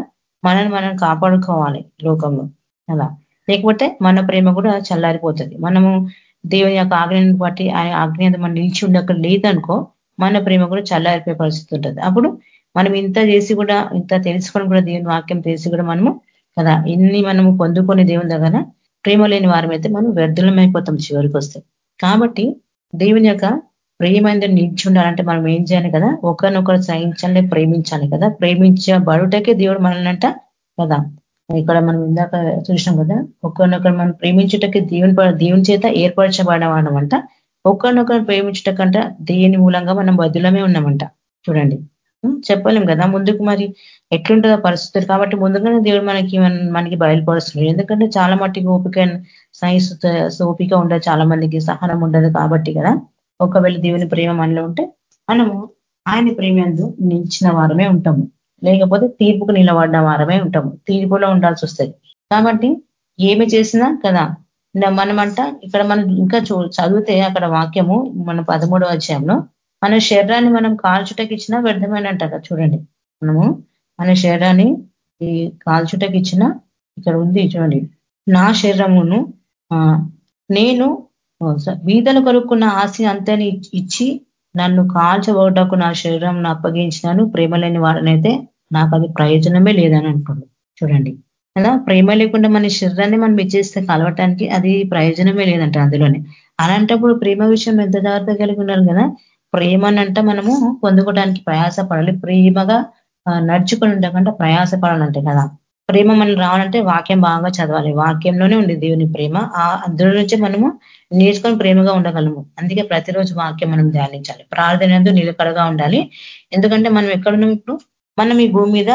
మనల్ని మనం కాపాడుకోవాలి లోకంలో. అలా. లేకపోతే మన ప్రేమ కూడా చల్లారిపోతుంది. మనము దేవుని యొక్క ఆజ్ఞను బట్టి ఆయన ఆజ్ఞ మనం నిలిచి ఉండక లేదనుకో మన ప్రేమ కూడా చల్లారిపోయే పరిస్థితి ఉంటుంది. అప్పుడు మనం ఇంత చేసి కూడా ఇంత తెలుసుకొని కూడా దేవుని వాక్యం తెలిసి కూడా మనము కదా ఇన్ని మనము పొందుకొని దేవుని దగ్గర ప్రేమ లేని వారం అయితే మనం వ్యర్థులమైపోతాం చివరికి వస్తే. కాబట్టి దేవుని యొక్క ప్రేమైంది నిలిచి ఉండాలంటే మనం ఏం చేయాలి కదా ఒకరినొకరు సహించాలి ప్రేమించాలి కదా. ప్రేమించబడుటకే దేవుడు మనల్ని అంట కదా. ఇక్కడ మనం ఇందాక చూసినాం కదా ఒకరినొకరు మనం ప్రేమించుటకి దేవుని దేవుని చేత ఏర్పరచబడవాడం అంట ప్రేమించట కంట దేని మూలంగా మనం బదులమే ఉన్నామంట. చూడండి. చెప్పలేం కదా ముందుకు మరి ఎట్లుంటుందో పరిస్థితులు. కాబట్టి ముందుగానే దేవుడు మనకి మనకి బయలుపరుస్తున్నాడు. ఎందుకంటే చాలా మట్టికి ఓపిక సైన్స్ ఓపిక ఉండదు చాలా మందికి సహనం ఉండదు కాబట్టి కదా. ఒకవేళ దేవుని ప్రేమ మనలో ఉంటే మనము ఆయన ప్రేమందు నిలిచిన వారమే ఉంటాము. లేకపోతే తీర్పుకు నిలబడిన వారమే ఉంటాము. తీర్పులో ఉండాల్సి వస్తుంది. కాబట్టి ఏమి చేసినా కదా మనమంట ఇక్కడ మనం ఇంకా చదివితే అక్కడ వాక్యము మన పదమూడవ అధ్యాయంలో మన శరీరాన్ని మనం కాల్చుటకి ఇచ్చినా వ్యర్థమైన అంటారు చూడండి. మనము మన శరీరాన్ని ఈ కాల్చుటకి ఇచ్చిన ఇక్కడ ఉంది చూడండి. నా శరీరమును నేను వీధలు కొరుక్కున్న ఆశ అంతని ఇచ్చి నన్ను కాల్చబోటకు నా శరీరం అప్పగించినాను ప్రేమ లేని వాడనైతే నాకు అది ప్రయోజనమే లేదని అంటుండు. చూడండి. కదా ప్రేమ లేకుండా మన శరీరాన్ని మనం ఇచ్చేస్తే కలవటానికి అది ప్రయోజనమే లేదంట అందులోనే. అలాంటప్పుడు ప్రేమ విషయం ఎంత జాగ్రత్త కలిగి ఉన్నారు కదా? ప్రేమనంట మనము పొందుకోవడానికి ప్రయాసపడాలి. ప్రేమగా నడుచుకొని ప్రయాస ప్రయాసపడాలంటే కదా. ప్రేమ మనం రావాలంటే వాక్యం బాగా చదవాలి. వాక్యంలోనే ఉంది దేవుని ప్రేమ. ఆ అందులో నుంచే మనము నేర్చుకొని ప్రేమగా ఉండగలము. అందుకే ప్రతిరోజు వాక్యం మనం ధ్యానించాలి. ప్రార్థన నిలకడగా ఉండాలి. ఎందుకంటే మనం ఎక్కడున్నాం ఇప్పుడు? మనం ఈ భూమి మీద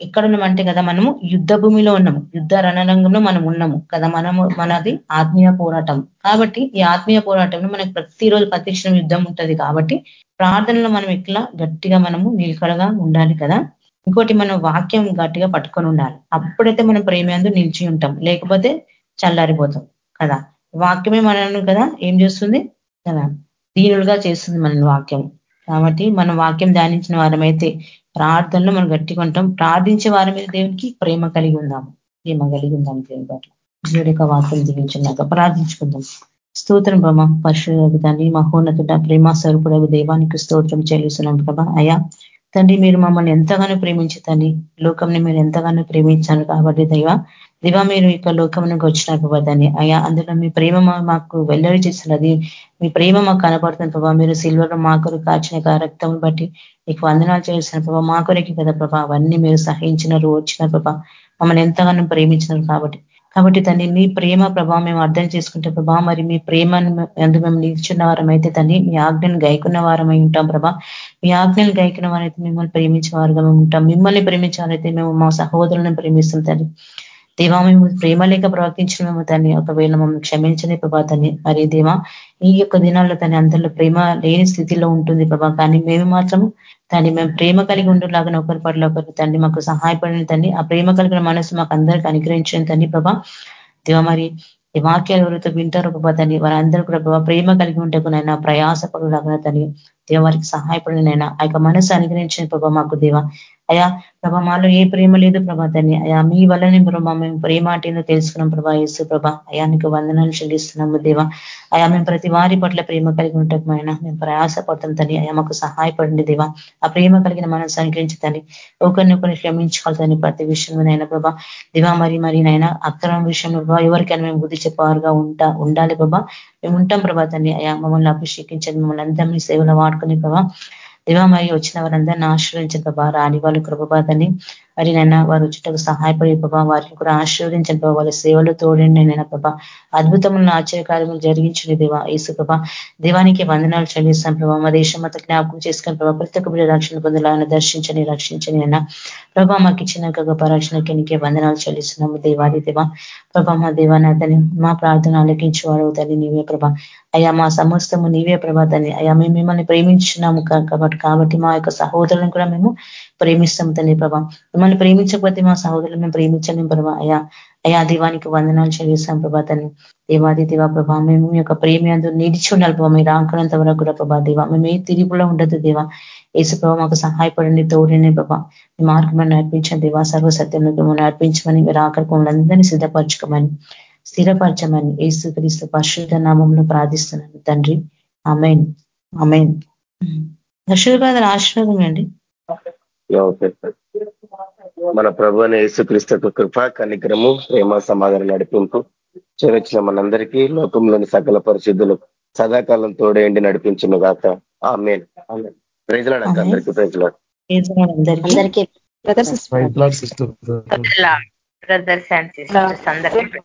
ఎక్కడున్నామంటే కదా మనము యుద్ధ భూమిలో ఉన్నాము. యుద్ధ రణరంగంలో మనం ఉన్నాము కదా మనము మనది ఆత్మీయ పోరాటం. కాబట్టి ఈ ఆత్మీయ పోరాటంలో మనకు ప్రతిరోజు ప్రతిక్షణం యుద్ధం ఉంటుంది కాబట్టి ప్రార్థనలో మనం ఇట్లా గట్టిగా మనము నిలకడగా ఉండాలి కదా. ఇంకోటి మనం వాక్యం గట్టిగా పట్టుకొని ఉండాలి. అప్పుడైతే మనం ప్రేమందు నిలిచి ఉంటాం. లేకపోతే చల్లారిపోతాం కదా. వాక్యమే మనను కదా ఏం చేస్తుంది? కదా దీనులుగా చేస్తుంది మన వాక్యం. కాబట్టి మనం వాక్యం ధ్యానించిన వారమైతే ప్రార్థనలో మనం గట్టిగా ఉంటాం. ప్రార్థించే వారి మీద దేవునికి ప్రేమ కలిగి ఉందాం. ప్రేమ కలిగి ఉందాం దేవుని పట్ల. దేవుడి యొక్క వాక్యం దిగించినాక ప్రార్థించుకుందాం. స్తోత్రం బ్రహ్మ పరిశుధాన్ని మహోన్నతుడ ప్రేమ స్వరూపుడకు దేవానికి స్తోత్రం చెల్లిస్తున్నాం ప్రభా. అయా తండ్రి మీరు మమ్మల్ని ఎంతగానో ప్రేమించి తండ్రి లోకంని మీరు ఎంతగానో ప్రేమించాను కాబట్టి దైవ దివా మీరు ఇక లోకంలోకి వచ్చినారు ప్రభా దాన్ని అయ్యా అందులో మీ ప్రేమ మాకు వెల్లడి చేస్తున్నది. మీ ప్రేమ మాకు కనపడుతుంది ప్రభా. మీరు సిల్వర్ మా కొరకు కాచిన రక్తం బట్టి నీకు వందనాలు చేసిన ప్రభా. మా కొరకి కదా ప్రభా అవన్నీ మీరు సహించినారు వచ్చిన ప్రభా. మమ్మల్ని ఎంతగానో ప్రేమించినారు కాబట్టి కాబట్టి తండ్రి మీ ప్రేమ ప్రభావం మేము అర్థం చేసుకుంటే ప్రభా. మరి మీ ప్రేమను ఎందుకు మేము నిల్చున్న వారం అయితే తండ్రి మీ ఆజ్ఞను గైకున్న వారమై ఉంటాం ప్రభా. మీ ఆజ్ఞలు గైకున్న వారైతే మిమ్మల్ని ప్రేమించే వారుగా మేము ఉంటాం. మిమ్మల్ని ప్రేమించాలైతే మేము మా సహోదరులను ప్రేమిస్తాం తండ్రి దేవా మేము ప్రేమ లేక ప్రవర్తించిన మేము దాన్ని. ఒకవేళ మమ్మల్ని క్షమించని ప్రభా దాన్ని. మరి దేవా ఈ యొక్క దినాల్లో తన అందరిలో ప్రేమ లేని స్థితిలో ఉంటుంది ప్రభా. కానీ మేము మాత్రము దాన్ని మేము ప్రేమ కలిగి ఉండేలాగా ఒకరి పట్ల ఒకరి తండ్రి మాకు సహాయపడిన తండ్రి ఆ ప్రేమ కలిగిన మనసు మాకు అందరికీ అనుగ్రహించిన తండ్రి ప్రభా. దేవా మరి ఈ వాక్యాలు ఎవరైతే వింటారో ప్రభా దాన్ని వారందరూ కూడా ప్రభావ ప్రేమ కలిగి ఉంటే నైనా ప్రయాసపడులాగా తని దేవ వారికి సహాయపడినైనా ఆ యొక్క మనసు అనుగ్రహించిన ప్రభా మాకు దేవ. అయా ప్రభా మాలో ఏ ప్రేమ లేదు ప్రభా తన్ని అయా మీ వల్లనే ప్రభా మేము ప్రేమ అంటేందో తెలుసుకున్నాం ప్రభా యేసు ప్రభా. అయా నీకు వందనాలు చెల్లిస్తున్నాము దేవా. అయా మేము ప్రతి వారి పట్ల ప్రేమ కలిగి ఉంటాం ఆయన మేము ప్రయాసపడతాం తని అయా మాకు సహాయపడండి దేవా. ఆ ప్రేమ కలిగిన మనం సంకరించుతాన్ని ఒకరిని ఒకరిని క్షమించుకోవాలని ప్రతి విషయంలోనైనా ప్రభా. దివా మరి మరి నైనా అక్రమ విషయంలో ప్రభా ఎవరికైనా మేము బుద్ధి చెప్పారుగా ఉంటా ఉండాలి ప్రభా. మేము ఉంటాం ప్రభా తన్ని అయా మమ్మల్ని అభిషేకించండి. మమ్మల్ని అందరినీ సేవలు వాడుకుని ప్రభా. దివా మరి వచ్చిన వారందరినీ ఆశ్రయించిన ప్రభా. రాని వాళ్ళు కృపబాధని మరి నైనా వారు చుట్టకు సహాయపడే ప్రభా వారిని కూడా ఆశీర్వదించండి ప్రభా వాళ్ళ సేవలు తోడండి నైనా ప్రభా. అద్భుతమైన ఆశ్చర్యకార్యములు జరిగించండి దేవా ఈసు ప్రభా. దేవానికి వందనాలు చెల్లిస్తాం ప్రభా. మా దేశం అంతా జ్ఞాపకం చేసుకుని ప్రభా ప్రతి ఒక్క బిడ్డ రక్షణ పొందాలని దర్శించని రక్షించని అయినా ప్రభా మాకు ఇచ్చిన గొప్ప రక్షణకి నీకే వందనాలు చెల్లిస్తున్నాము దేవాది దేవా. ప్రభా మా దేవానాథని మా ప్రార్థన ఆలకించేవాడు తల్లి నీవే ప్రభా. అయ్యా మా సమస్తము నీవే తని అయ్యా మేము మిమ్మల్ని ప్రేమించున్నాము కాబట్టి కాబట్టి మా యొక్క సహోదరులను కూడా మేము ప్రేమిస్తాము తండ్రి ప్రభా. మిమ్మల్ని ప్రేమించకపోతే మా సహోదరులు మేము ప్రేమించలేం ప్రభా. అయా అయా దీవానికి వందనాలు చెల్లిస్తాం ప్రభాతాన్ని దేవాది దేవా ప్రభా మేము యొక్క ప్రేమి అందు నిలిచి ఉండాలి ప్రభా మీరు రాకనంత వరకు కూడా ప్రభా దేవా మేము ఏ తిరిగిలో ఉండదు దేవా. ఏసు ప్రభా మాకు సహాయపడండి తోడండి ప్రభా. మీ మార్గం నడిపించండి దేవా సర్వసత్యంలో నడిపించమని మీరు ఆఖరికి అందరినీ సిద్ధపరచుకోమని స్థిరపరచమని ఏసు క్రీస్తు పరిశుద్ధ నామంలో ప్రార్థిస్తున్నాను తండ్రి. అమైన్ అమైన్ గారు ఆశీర్వాదం అండి. మన ప్రభు అనే యేసుక్రీస్తు కృప కనిగ్రము ప్రేమ సమాధానం నడిపింపు చేరొచ్చిన మనందరికీ లోకంలోని సకల పరిశుద్ధులు సదాకాలం తోడేయండి నడిపించిన గాక. ఆమెన్. ప్రైజ్లాడక అందరికీ ప్రైజ్లాడు అందరికీ. బ్రదర్స్ అండ్ సిస్టర్స్ అందరికీ